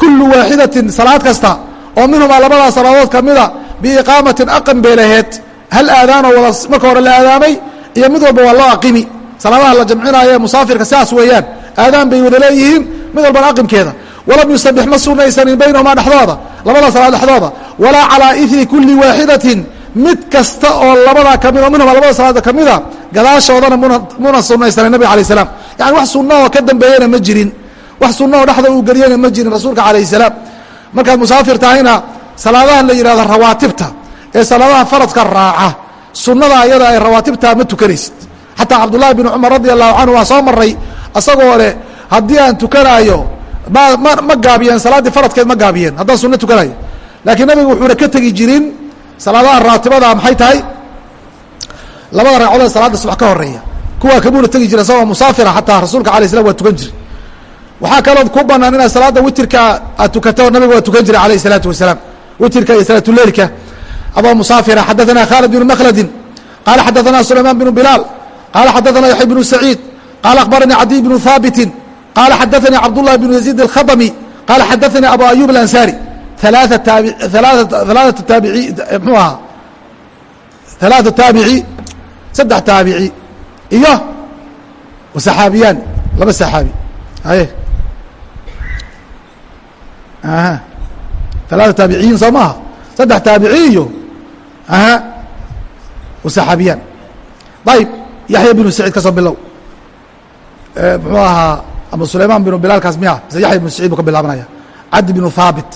S1: kullu waaxidatin salaad kasta oo minhumaa labadaa salaadood ka mida biiqaamatin aqanbeelaheed hal aadaanoo wada marka hore la aadaamay iyo mid walba waa loo aqimi salaadaha la jamcinaayo musaafirka siaas weeyaan aadaan bay wada leeyihiin mid walbana aqimkeeda walam yusabix ma sunaysanin baynahumaa dhexdooda labada salaad dhexdooda walaa calaa iri kuli waaxidatin mid kasta oo labadaa ka mid minhuma labada salaada kamida gadaashoodana muna muna sunaysanin nabig alay slam yani wax sunna oo ka dambeeyana ma jirin. Wax sunna oo dhexda uu geliyana ma jirin rasuulka alayh salaam. Markaad musaafir tahayna salaadahan la yihahdo rawaatibta ee salaadaha faradka raaca. Sunnada ayada ay rawaatibtaa ma tukanaysid. Xataa cabdullahi bin cumar radi allahu canhu waa soo maray asagoo leh haddii aan tukanaayo ma ma gaabiyeen salaaddii faradkeed ma gaabiyeen haddaan sunno tukanayo laakiin nabigu wuxuuna ka tegi jirin salaadaha raatibada maxay tahay labada ragcadood salaada subax ka horeeya kuwaa kabuuna tegi jira isagoo musaafira xataa rasuulka alay slam waa tukan jiri waxaa kalood ku banaan inaad salaada witirka aad tukato nabiga waa tukan jiray alayh الsalaatu wasalaam witirka iyo salaatuleilka adoo musaafira xadaثana khaalid bn mkldin qaala xadaثana sulayman bn bilaal qaala xadaثana yaxya bn saciid qaala akhbaranii cadiy bn haabiti qaala xadaثanii cabdالlahi bn yaziid الkhadmi qaala xadaثanii abu ayub اlansari alaaثa taabici mxuu ahaa alaaثa taabici saddex taabici iyo saxaabiyaan laba saxaabi aye aha alaaa taabiciyiin soo maaha saddex taabici iyo aha saxaabiyaan ayb yaxya binu saciid ka soo bilow mxuu ahaa ama sulayman binu bilaalkaas miya mise yaxya binu saciid buu ka bilaabanaya cabdi binu haabit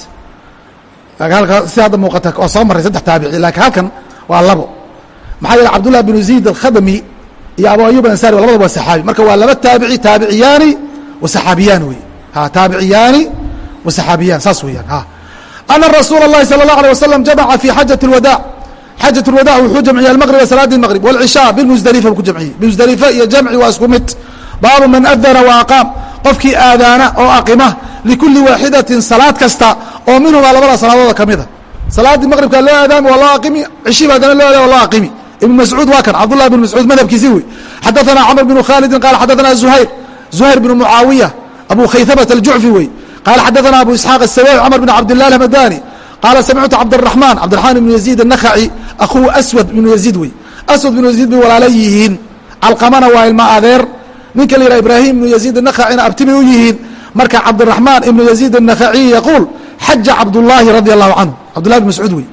S1: halka si hadda muuqata waa soo maray saddex taabici lakiin halkan waa labo maxaa yeele cabdullah binu zayd alkhadmi iyo abu ayub ansari labadaba waa saxaabi marka waa laba taabici taabiciyaani wa saxaabiyaan wey ha taabiciyaani wa saxaabiyaan saas weeyaan ha ana rasuula اlahi salى الlaه alيه waslm jamaca fi xajaة اlwadaac xajaة اlwadaac wuxuu jamciyey almaqriba salaadi maqrib wاlcishaa bimusdelifa buu ku jamciyey musdelife iyo jamci waa isku mid baabu man adana wa aqaam qofkii aadaana oo aqima likuli waaxidatin salaad kasta oo minhumaa labada salaadood oo ka mida salaadii maqribkaa loo aadaami waa loo aqimi. Cishib haddana loo adaam waa loo aqimi. Ibn mascuud waa kan cabdullah ibn mascuud madhabkiisii wey. Xadaanaa camr bnu khaalidin qaala xadaanaa zuhayr. Zuhayr bnu mucaawiya abu khayhabat aljucfi wey. Qaala xadaanaa abu isxaaq asawaawi camr bn cabdillahi alhamadani qaala samictu cabdiraxmaan cabdiraxmaan ibnu yaziid annakhaci akhuhu aswad ibnu yaziid wey. Aswad ibnu yaziid bay walaala yihiin calqamana waa ilma adeer. Ninka la yidhaha ibraahim ibnu yaziid annakacina abti bay u yihiin. Marka cabdiraxmaan ibnu yaziid annakhaci yaquul xaja cabdulaahi radi allahu canhu cabdullahi bn mascuud wey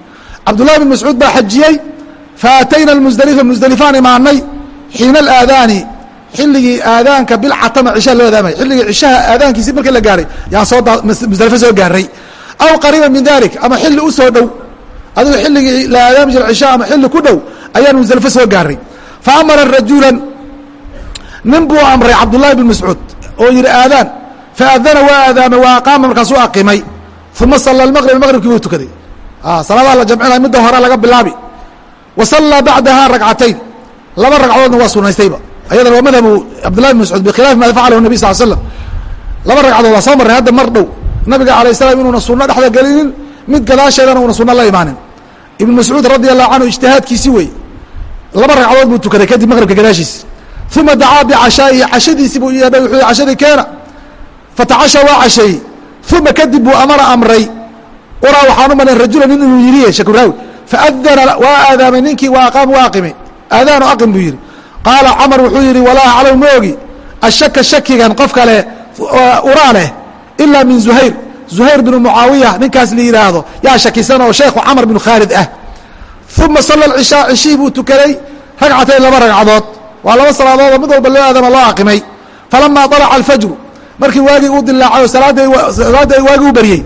S1: cabdullahi bn mascuud baa xajiyey faatayna almusdelifa musdelifaan imaanay xiina alaadaani xilligii aadaanka bilcatama cishaa loo adaamay xilligii cishaha aadaankiisi markii la gaaray yaan soo musdelifo soo gaaray aw qariiba min dalik ama xilli u soo dhow adigo xilligii la aadaami jira cishaa ama xilli ku dhow ayaan musdelifo soo gaaray fa amara rajulan nin buu amray cabdullahi bn mascuud oo yihi aadaan faadana waa aadaamay wa aqaama markaasuu aqimay uma sala maqrib maqribkii wuu tukaday salaadaha la jamcinaya midda hore laga bilaabi wa sallaa bacdaha ragcatayn laba ragcadoodna waa sunaystayba ayadana waa madhabu cabdullahi bn mascuud bikhilafi ma facalahu nabi sal slam laba ragcadood soo marray hadda mar dhow nabiga alayh salam inuuna sunno dhexda gelinin mid gadaasheedana uuna sunno la imaanin ibn mascuud radi allahu canhu ijtihaadkiisi wey laba ragcadood buu tukaday kadib maqribka gadaashiis uma dacaa bicashaa'ihi cashadiisi buu yeedhay wuxuu cashadii keena fatacasha waa casheeyey uma kadib buu amara amray waraa waxaan u malayn rajulan inuu yidhi shakuraawi faadana waa aadaamay ninkii aqaam waa aqimay aadaanu aqim buu yidhi qaala camar wuxuu yidhi walaa aclaw ma ogi ashaka shakigan qof kale uraa leh ilaa min zuhayr zuhayr binu mucaawiya ninkaas la yidhaahdo yaa shakisan oo sheekhu camar binu khaalid ah uma sala cishaa cishii buu tukaday ragcatayn laba ragcadood waa laba salaadoodoo mid walba loo aadama loo aqimay falamaa alaca alfajru markii waagii uu dilaacay oo salaadda waagii u baryey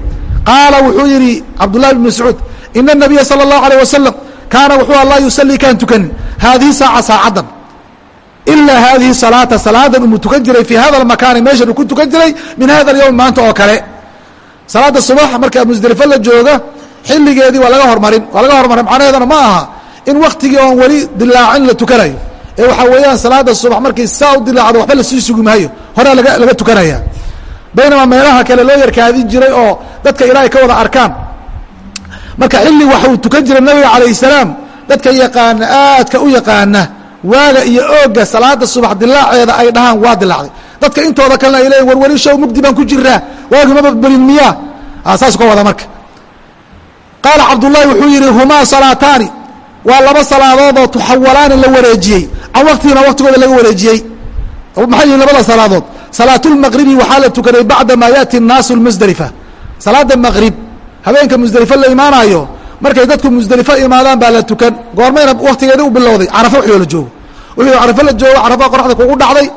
S1: qaala wuxuu yidhi cabdullahi bn mascuud ina الnabiya salى الlahu alيه wasalam kaana wuxuu laa yusalii kaan tukanin haadihi saaca saacaddan ilaa haadihi salaata salaadan umuu tukan jiray fii hada makaani meeshan uu ku tukan jiray min hada اlyowm maanta oo kale salaada subax marka musdelifo la jooga xilligeedii waa laga hormarin waa laga hormarin macnaheedana ma aha in waktigii oon weli dilaacin la tukanayo ee waxaa weeyaan salaada subax markii saa u dilaacdo waxba la sii sugi maayo. Horaa laga laga tukanaya baynamaa meelaha kale loo yarkaadin jiray oo dadka ilaahay ka wada arkaan. Marka xilli waxa uu tukan jiray nabiga calayh salaam dadka yaqaana aadka u yaqaana waaga iyo ooga salaada subax dilaaceeda ay dhahaan waa dilaacday. Dadka intooda kalena ay leeyiin warwari show mugdi baan ku jiraa waagi maba berin miyaa? Saas ka wada marka. Qaala cabdullaahi wuxuu yidhi humaa salaataani. Waa laba salaadoodoo tuxawalaani la wareejiyey can waktigina waktigooda laga wareejiyey. Maxay yihiin labada salaadood? Salaatulmaqribi waxaa la tukaday bacda maa yaati annaasu lmusdelifa salaada maqrib habeenka musdelifo la imaanaayo markay dadku musdelifo imaadaan baa la tukan. Goormayna waktigeedii u bilowday carafo wxuu la joogo. Wuxuu carafo la joogo carafa qoraxda kugu dhacday.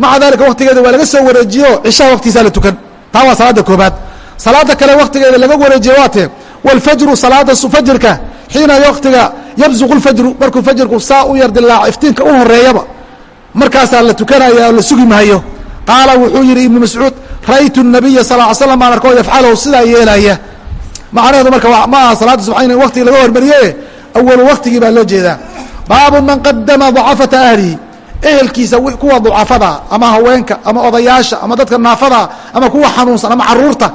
S1: Maca daalika waktigeeda waa laga soo wareejiyo cishaha waktigiisaa la tukan. Taa waa salaada koobaad salaada kale waktigeeda laga wareejiye waatee waalfajru salaada fajirka xiina waqtiga yabsuqu lfajru markuu fajrku saa u yar dilaaco iftiinka u horeeyaba markaasaa la tukanaya oo la sugi maayo. Qaala wuxuu yidhi ibnu mascuud ra'aytu nabiya sal ly slam baan arko yafcalahu sidaa yeelaya. Macnaheedu marka ma aha salaada subxa in waqtigi laga hormariye awalu waqtigii baa loo jeedaa. Baabu man qadama dacafata ahlihi ehelkiisa kuwa ducafadaa ama haweenka ama odayaasha ama dadka naafadaa ama kuwa xanuunsan ama carruurta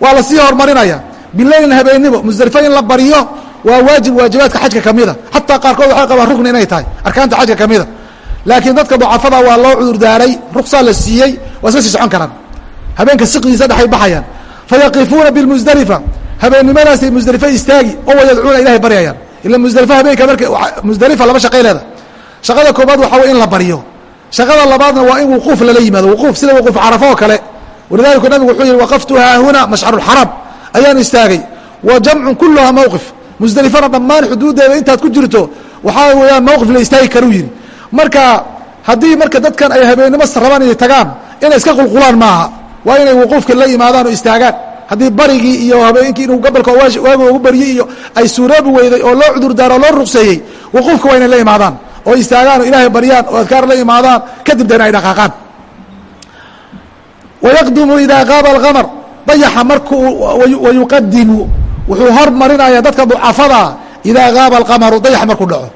S1: waa la sii hormarinaya bilaylin habeennimo musdelifo in la baryo waa waajib waajibaadka xajka kamida xataa qaarkood waxay qabaan rukni inay tahay arkaanta xajka kamida laakiin dadka ducafada waa loo cudurdaaray ruksaa la siiyey waa iska sii socon karaan. Habeenka siqdiisa dhexay baxayaan. Fayaqifuuna bimusdelifa habeennimadaasay musdelifo istaagi oo wayadcuuna ilahay baryayaan. Ila musdelifo habeenka marka musdelifa laba shaqay leedahay shaqada koobaad waxaa way in la baryo shaqada labaadna waa in wuquuf lala yimaado wuquuf sida wuquuf carafo oo kale. Walidalika nabigu wuxuu yihi waqaftu haahuna mashcaruxaram ayaan istaagay. Wa jamcun kuluhaa mowqif musdelifana dhammaan xuduuddeeda intaad ku jirto waxaa weeyaan mowqif la istaagi karuu yihi marka haddii marka dadkan ay habeennimo rabaan inay tagaan inay iska qulqulaan maaha. Waa inay wuquufka la yimaadaan oo istaagaan. Haddii barigii iyo habeenkii inuu gabalka waaga ugu baryey iyo ay suuroobi weyday oo loo cudurdaaro oo loo ruqseeyey wuquufka waa inay la imaadaan oo istaagaan oo ilaahay baryaan oo adkaar la imaadaan kadib dana ay dhaqaaqaan. Wayaqdimu idaa qaaba alqamar dayaxa markuu wayuqadimu wuxuu hormarinaya dadka ducafada idaa qaaba alqamaru dayaxa markuu dhaco.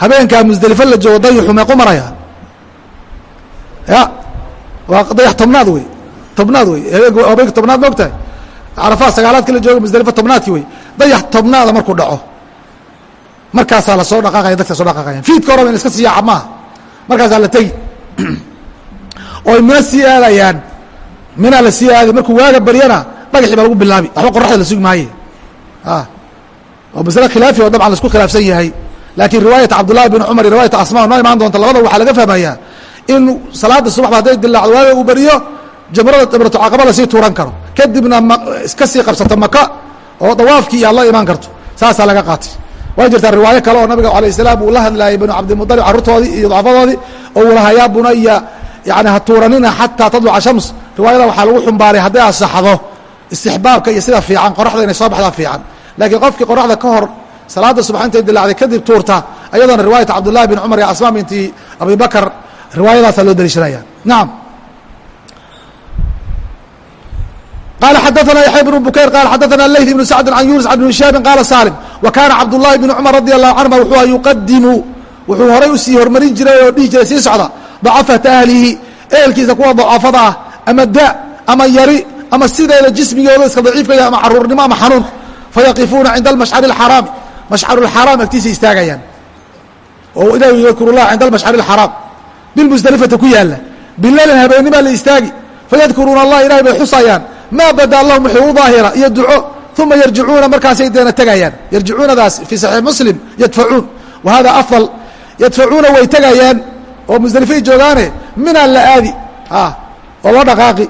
S1: Habeenkaa musdelifo la joogo dayaxu meequ maraya? Ya waa dayax tobnaad wey tobnaad wey habeenka tobnaad ma ogtahay? Carafaad sagaalaadki la jooga musdelifo tobnaadki wey dayax tobnaada markuu dhaco. Markaasaa la soo dhaqaaqaya dadka soo dhaqaaqaya. Fiidka horaba in iska siyaaca maaha markaasaa la tegi. Ooy sii aadayaan minaa la sii aaday markuu waaga baryana dhagaxii baa lagu bilaabi. Waxba qoraxda la sugi maaye. Waa masle khilaafi oo dabcan la isku khilaafsan yahay. Laakiin riwaayata cabdullahi bin cumar iyo riwaayata asma noo imaan doonta. Labada waxaa laga fahmayaa in salaada subaxba hadday dilaacdo waaga uu beriyo jamrada jamratu caqaba la sii tuuran karo. Kadibna iska sii qabsato maka oo dawaafkii iyo aad la imaan karto. Saasaa laga qaatay. Waa jirtaa riwaayo kale oo nabiga alayh salaam uu la hadlaayay banu cabdilmualib carruurtoodii iyo ducafadoodii oo uu lahaa yaa bunaya yani ha tuuranina xataa tadluca shams riwaayada waxaa lagu xumbaaray hadday asaxdo istixbaabka iyo sida fiican qoraxda inay soo baxdaa fiican. Laakiin qofkii qoraxda ka hor salaada subax intay dilacday kadib tuurta ayadana riwaayata cabdullahi bin cumar iyo asmaa binti abi bakar riwaayadaasaa loo daliishanaya naam. Qala xadaana yaxya bnu bukeyr qala xadaana leyth ibnu sacdi can yunus can ibni shaabin qaala salim wa kaana cabdullahi bn cumar radi allahu canhuma wuxuu yuqadimu wuxuu horay u sii hormarin jiray oo dhihi jiray sii socda dacafata ahlihi ehelkiisa kuwa dacafada ah ama da ama yari ama sideeda jismigooda iska daciifka yahay ama caruurnimo ama xanuun fayaqifuuna cinda almashcari اlxaraami mashcaru lxaraam agtiisa istaagayaan oo ilah yadkurullah cinda almashcari اlxaraam bilmusdelifata ku yaalla bilaalin habeenimaa la istaagi fayadkuruuna allah ilahay bay xusayaan maa badaa lahum wuxuu u daahira iyo duco uma yarjicuuna markaasay deena tegayaan yarjicuunadaas fii saxiix muslim yadfacuun wa hada afdal yadfacuuna way tegayaan oo musdelifay joogaane minaa la aadi. Oo loo dhaqaaqi.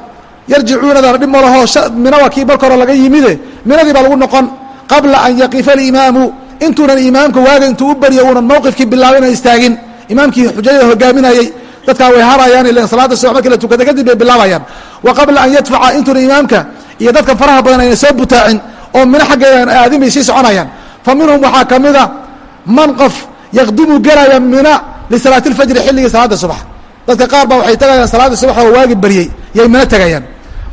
S1: Yarjicuunadana dhib malaho mina waa kii hore laga yimide minadii baa lagu noqon. Qabla an yaqifa alimaamu intuunan imaamka waaga intuu u baryo uunan mawqifkii bilaabin istaagin. Imaamkii xujayada hogaaminayey dadkaa way harayaan ilan salaada subax markii la tukada kadib bay bilaabayaan. Wa qabla an yadfaca intuuna imaamka iyo dadka faraha badan ayna soo butaacin oo mino xaggeedan aadin bay sii soconayaan. Fa minhum waxaa ka mida man qof yaqdumu gelaya mina lisalaati lfajri xilligii salaada subax dadka qaar baa waxay tagayaan salaadii subax oo waagi baryey yay mina tegayaan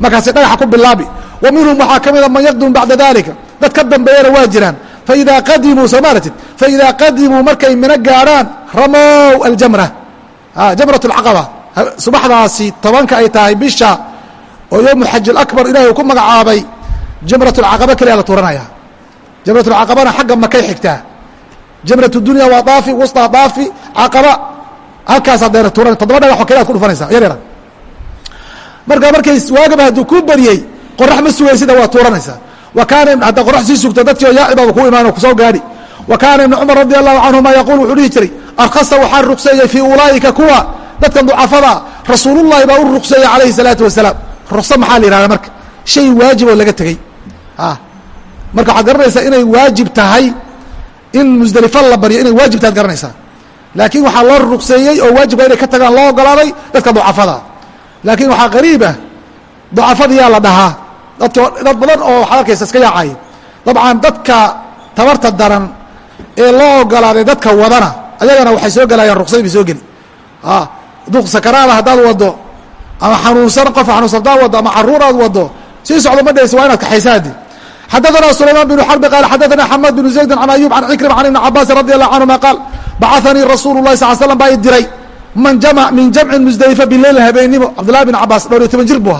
S1: markaasi dhagaxa ku bilaabi wa minhum waxaa ka mid a man yaqdumu bacda dalika dad ka dambeeyana waa jiraan faidaa qadimuu soo maaratid faidaa qadimuu markay mina gaadhaan ramow aljamra jamrat alcaqaba subaxdaasi tobanka ay tahay bisha oo yowmu xaj alabar ilahi uu ku magacaabay jamrat alcaqaba keliya la turanaya jamrat alcaqabana xagga makay xigtaa jamrat dunya waa daafi wusطa daafi caqaba. Halkaasaa deena tuuran toddoba dhagax o keli ad ku dhufanaysa yar yara marka markay waagaba hadduu ku baryey qorax ma sugaysida waa tuuranaysaa. Wa kaana haddaa qorax sii sugta dadkii oo yaacibaaba ku imaan o ku soo gaadhi. Wa kaana ibnu cumar radi allahu canhuma yaquul wuxuu dhihi jiray arkasa waxaa ruqseeyey fii ulaa'ika kuwa? Dadkan ducafada rasuulullahi baa u ruqseeyey calayhi salaatu wasalaam. Ruqsa maxaa la yihahda marka? Shay waajib oo laga tegey. Marka waxaad garanaysaa inay waajib tahay in musdelifo la baryo inay waajib tahay ad garanaysaa. Laakiin waxaa loo ruqseeyey oo waajibka inay ka tagaan loo ogolaaday dadka ducafada. Laakiin waxaa qariib ah ducafadiyaa la dhahaa. Dadk dad badan oo waxaad arkaysa iska yaacay. Dabcan dadka tabarta daran ee loo ogolaaday dadka wadana ayagana waxay soo gelayaan ruqsadii bay soo geli. Duq sakaraada haddaad wado ama xanuunsan qof xanuunsan haddaad wado ama carruur aad wado sii socdo ma dhaysa waa inaad kaxaysaadi xadaثna sulayman بن xrbi qal xadaثna xamad بن زaydi can ayub an cikrima can ibn cabaasi radi allahu canهuma qaal bacanii rasuulu الlahi sal slam baa i diray man jama min jamcin musdelifa bileyl habeenimo cabdillahi bin cabaas dhowr iyo toban jir buu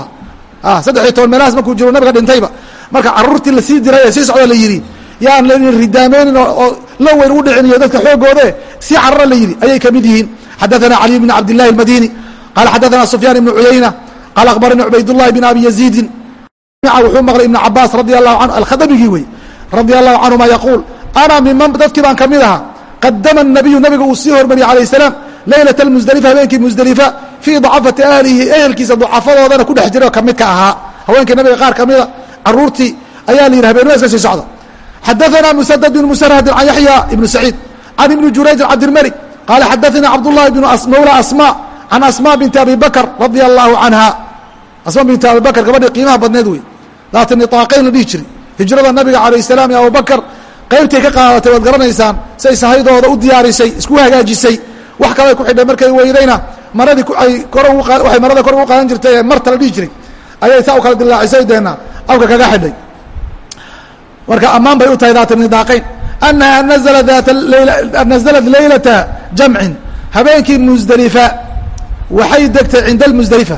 S1: ahaa saddex iyo toban meelahaas markuu jiro nabiga dhintayba marka caruurtii lasii diray ee sii socda la yidhi yaan laydin ridaameynin oo la weyn u dhicin iyo dadka xoogoode sii carara la yidhi ayay kamid yihiin xadaثna caliy bn cabd الlahi الmadini qala xadaثna sufyaan ibn cuyayna qala akhbaranii cubayd الlahi bn abi yaziidin wuxuu maqlay ibn cabaas radi alahu anhu alkhadabigii wey radi allahu canhuma yaquul ana miman dadkii baan ka mid ahaa qadama nabiyu nabiga uu sii hormariyey alayh salaam leylata musdelifa habeenkii musdelifa fii dacafati ahlihi ehelkiisa ducafadoodana ku dhex jira ka mid ka ahaa. Haweenkii nabiga qaar ka mida ah, caruurtii ayaa la yidhi habeenima iska sii socda. Xadaana musadad bn musarhad can yaxya ibni saciid can ibni jurayjin cabdilmalik qaala xadaanaa cabdullahi bn mawla asma can asma binti abi bakr radia allahu canha asma binti abi bakr gabadhii qiimaha badneed wey daati niaaqayn la dhihi jiri hijrada nabiga calayh salaam iyo abubakr qaybtay ka qaadatay waad garanaysaan say sahaydooda u diyaarisay isku hagaajisay. Wax kale ku xidhay markay weydayna maradii ay kor waxay marada kor ugu qaadan jirtay ee marta la dhihi jiray. Ayay saa u kala dilaacisay deenna awka kaga xidhay. Marka ammaan bay u tahay daati niaaqayn anaha nazla daata naزlat laylata jamcin. Habeenkii musdelifa waxay degtay cinda musdelifa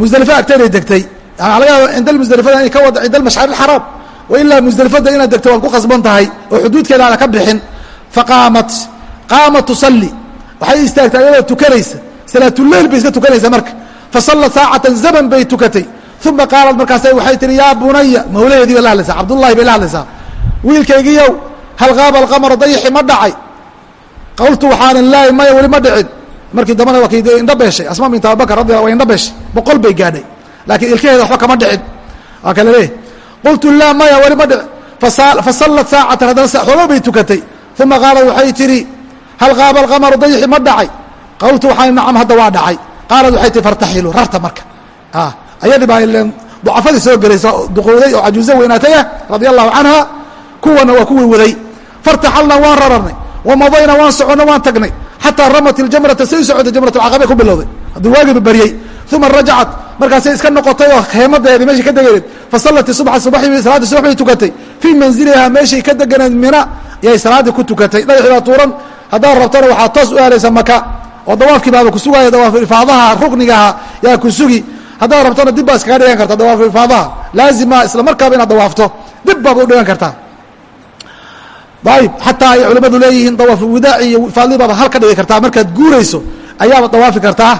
S1: musdelifa agteeday degtay yani laga yaaba cinda musdelifada inay ka wada cinda almashcar اxaraam wa ilaa musdelifada inaad degto waad ku qasban tahay oo xuduudkeeda aada ka bixin. Faqaamat qaamat tusalli. Waxay istaagtay ayadoo tukanaysa. Salaatuleyl bay iska tukanaysa marka. Fasallat saacatan zaman bay tukatay. Uma qaalat markaasa waxay tihi yaa bunaya mawlaheedii bay la hadlaysaa. Cabdullahi bay la hadlaysaa. Wiilkaygiiyow hal qaaba alqamara dayixi ma dhacay. Qawltu waxaanan laahi maya weli ma dhicin. Markii dambana waa kay indha beeshay. Asma bint abubakr radi waa indha beeshay. Boqol bay gaadhay laakiin ilkaheeda waxba kama dhicin. Waa kale leeyahy qultu laa maya weli ma dhicin fasallat saacatan haddana xoogo bay tukatay. Uma qaalad waxay tidhi hal qaaba alqamaru dayxi ma dhacay? Qawltu waxaa nacam hadda waa dhacay. Qaalad waxay tihi fartaxilu rarta marka. Ayadii baa ilen ducafadii soo gelaysa duqowday oo cajuuzo weynaatay ah radia allahu canha kuwana waa kuwii waday. Fartaxalna waan rararnay. Wamadayna waan soconay waan tagnay. Xataa ramat iljamrata say u socotay jamrat alcaqaba ku bilowday. Hadduu waagiba baryey uma rajacat markaasay iska noqotay oo heemadeedii meeshay ka deganeed fasallat subxa subaxii salaadii subax bay tukatay. Fii manzilihaa meeshay ka deganeed mina yay salaaddii ku tukatay. Dhagaxii baa tuuran haddaad rabtana waxaa toos u aadaysa maka oo dawaafkii baaba kusugaya dawaaf ifaadaha ruknigaha yaa ku sugi. Haddaad rabtona dib baa iskaga dhigan karta dawaaf ifaadaha laazima isla markaaba inaad dawaafto dib baaba u dhigan kartaa ayib xataa ay culimmadu leeyihiin dawaafulwidaaci iyo ifaadadii baaba hal ka dhigi kartaa. Markaad guurayso ayaaba dawaafi kartaa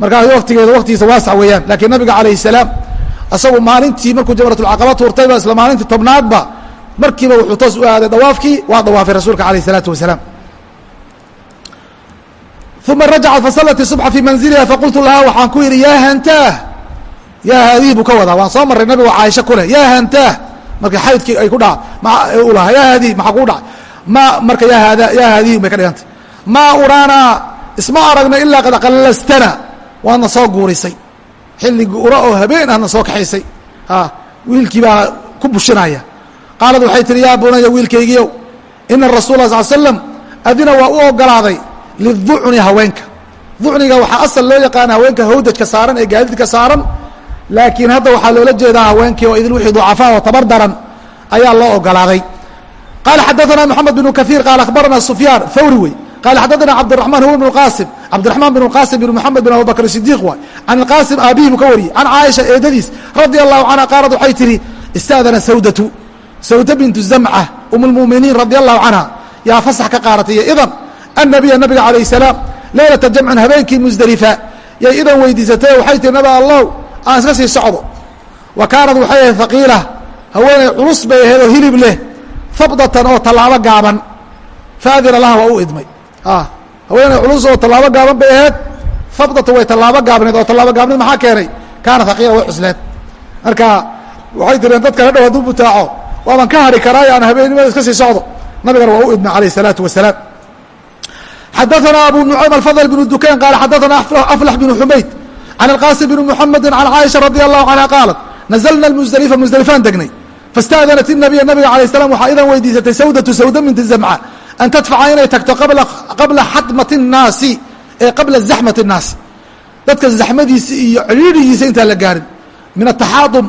S1: markaa waktigeeda waktigiisa waasac weeyaan laakiin nabiga calayh salaam isagu maalintii markuu jamratulcaqaba tuurtayba isla maalintii tobnaadba markiiba wuxuu toos u aaday dawaafkii waa dawaafay rasuulka alayh isalaatu wasalaam. Uma rajacat fasalat subxa fii manziliha faqultu lahaa waxaan ku yidhi yaa hantaah yaa haadihi buu ka wadaa. Waan soo marray nabigo caaisha ku leh yaa hantaah marka xaydkii ay ku dha u lahaa yaa haadihi maxaa kuu dhacay ma marka yaa haada yaa haadihi bay ka dhigantay. Maa uraanaa isma aragna ilaa qad qallastana waadna soo guurisay. Xilligii ura oo habeen ahna soo kaxaysay. A wiilkii baa ku bushinaya. Qaalad waxay tihi yaa bunaya wiilkaygiiow ina rasuula sal slam adina waa u ogolaaday liducni haweenka. Ducniga waxaa asal loo yaqaana haweenka hawdajka saaran ee gaadiidka saaran. Laakiin hadda waxaa loola jeedaa haweenkii oo idin wixii ducafaa oo tabar daran ayaa loo ogolaaday. Qaala xadaana moxamed binu kaiir qaala akhbarana sufyaan fawri wey qaala xadaana cabdiraxmaan huwa bnu qaasim cabdiraxmaan bin qaasim bin moxamed bin abubakr sidiiq waay. Can ilqaasim aabihii buu ka wariyey can caaisha eedadiis radia allahu canha qaalad waxay tidhi istaadana sawdatu. Sawda bintu zamca umulmu'miniin radia allahu canha yaa fasax ka qaaratay idan annabiya nabiga calayh salaam leylata jamcin habeenkii musdelifa yay idan weydiisatay waxay tihi naba allow aan iska sii socdo. Wa kaanad waxay ahayd haqiila haweeney culus bay aheed oo hilib leh habdatan oo tallaabo gaaban. Faadina laha waa u idmay. Ah haweeney culus oo tallaabo gaaban bay ahayd habdatan way tallaabo gaabneed oo tallaabo gaabneed maxaa keenay kaanat haqiila way cusleed marka waxay tireen dadkan hadhow hadduu butaaco waaban ka hari karaa aan habeennimada iska sii socdo nabigana waa u idmay alayh الsalaatu wasalaam xadaثna abu nuعaym alfضل بن dukan qaal xadaثna aflax بن xumayd can اlqاsim بn mحamedi can caaisha radي الlahu canha qaalat nazlna musdelifa musdelifaan degnay faاstaadanat الnabiya nabiga alay slam waxaa idan weydiisatay sawdatu sawda minti zamca an tadfaca inay tagto qabla xadmati الnaasi ee qabla zaxmati الnaasi dadka zaxmadiisa iyo cidhiirigiisa intaan la gaarin min ataxaadum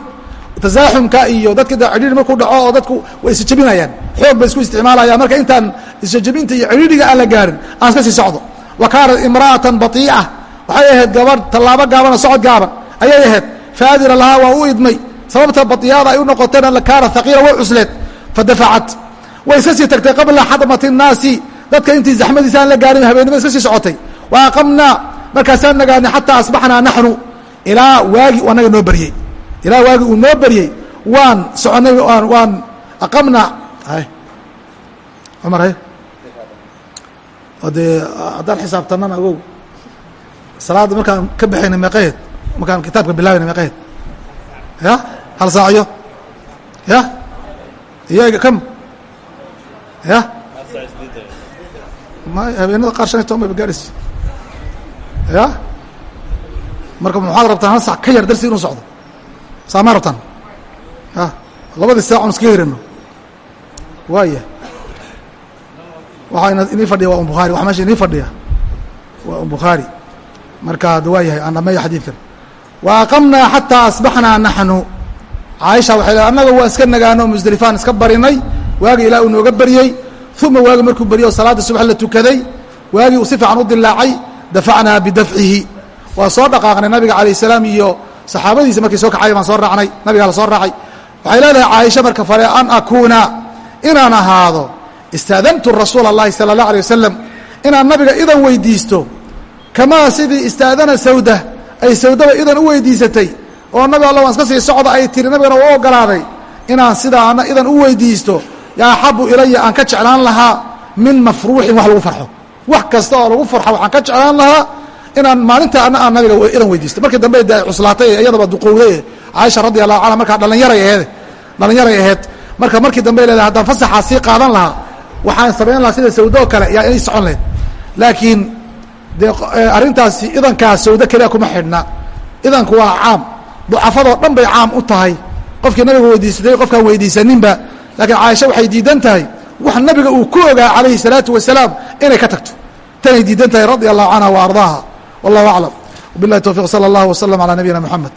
S1: tasaaxumka iyo dadka cidhiiri markuu dhaco oo dadku way isjabinayaan xoog bay isku isticmaalayaan marka intaan isjabinta iyo cidhiiriga aan la gaarin aan iska sii socdo wa kaanat imra'atan batiica waxay ahayd gabadh tallaabo gaaban oo socod gaaban ayay ahayd faadina lahaa waa u idmay sababta batiyaada ay u noqotayna kaanat haqiila way cusleed fadafacat way iska sii tagtay qabla xadmati الnaasi dadka intii zaxmadiisa aan la gaarin habeenimo iska sii socotay. Wa aqamnaa markaasaan nagaanay xataa asbaxnaa naxnu. Ilaa waagi anaga noo baryey ilaa waagi uu noo baryey waan soconay waan aqamna. Cumar oo dee haddaan xisaabtanana agow. Salaadda markaan ka baxayna meeqaheed markaan kitaabka bilaabeyna meeqaheed ya? Hal saaciyo ya? Iyo kam ya? Habeenada qaar shan iyo toban bay bagaarhaysa ya? Marka maxaad rabtaan hal sac ka yar darsi inuu socdo? Saamaa rabtaan? A labadii saac on iska herino waaya waxaa inii fadhiya waa um bukhaari waxa meesha inii fadhiya waa um bukhaari marka ad waa yahay aan dhameeyo xadiidkan. Wa aqamnaa xataa asbaxnaa naxnu. Caaisha waxay le annaga waan iska nagaano musdelifaan iska barinay waagi ilaa uu nooga baryey uma waagi markuu baryey oo salaadda subax la tukaday waagii uu si fiican u dilaacay dafacnaa bidafcihi waa soo dhaqaaqnay nabiga calayh salaam iyo saxaabadiisa markii soo kacay baan soo raacnay nabigaa la soo raacay waxay leedahay caaisha marka fale an akuuna inaan ahaado istaadantu rasuula اllahi salى اllah alيه wasalam inaan nabiga idan weydiisto kamaa sidii istaadana sawda ay sawdaba idan u weydiisatay oo nabi alla waan iska sii socda ay tiri nabigana u ogolaaday inaan sidaana idan u weydiisto yaa axabu ilaya aan ka jeclaan lahaa min mafruuxin wax lagu farxo. Wax kasta oo lagu farxo waxaan ka jeclaan lahaa inaan maalinta ana aan nabiga idan weydiisto. Markii dambe de cuslaatay ee iyadaba duqowday. Caaisha radi allahu canha markaa dhalinyaray aheed dhalinyaray aheyd marka markii dambe leedahay haddaan fasaxaa sii qaadan lahaa waxaan samayn lahaa sida sawdo kale yaa inay socon lahayd. Laakiin dee arrintaasi idankaas sawdo keliya kuma xidhna. Idanku waa caam. Ducafadoo dhan bay caam u tahay. Qofkii nabiga weydiisatay qofkaan weydiisaninba laakiin caaisha waxay diidan tahay wax nabiga uu ku ogaa calayhi الsalaatu wasalaam inay ka tagto tanay diidan tahay radia allahu canha wa ardaaha wallahu aclam wabilahi towfiq salى اllah waslm alى nabiyina mxamed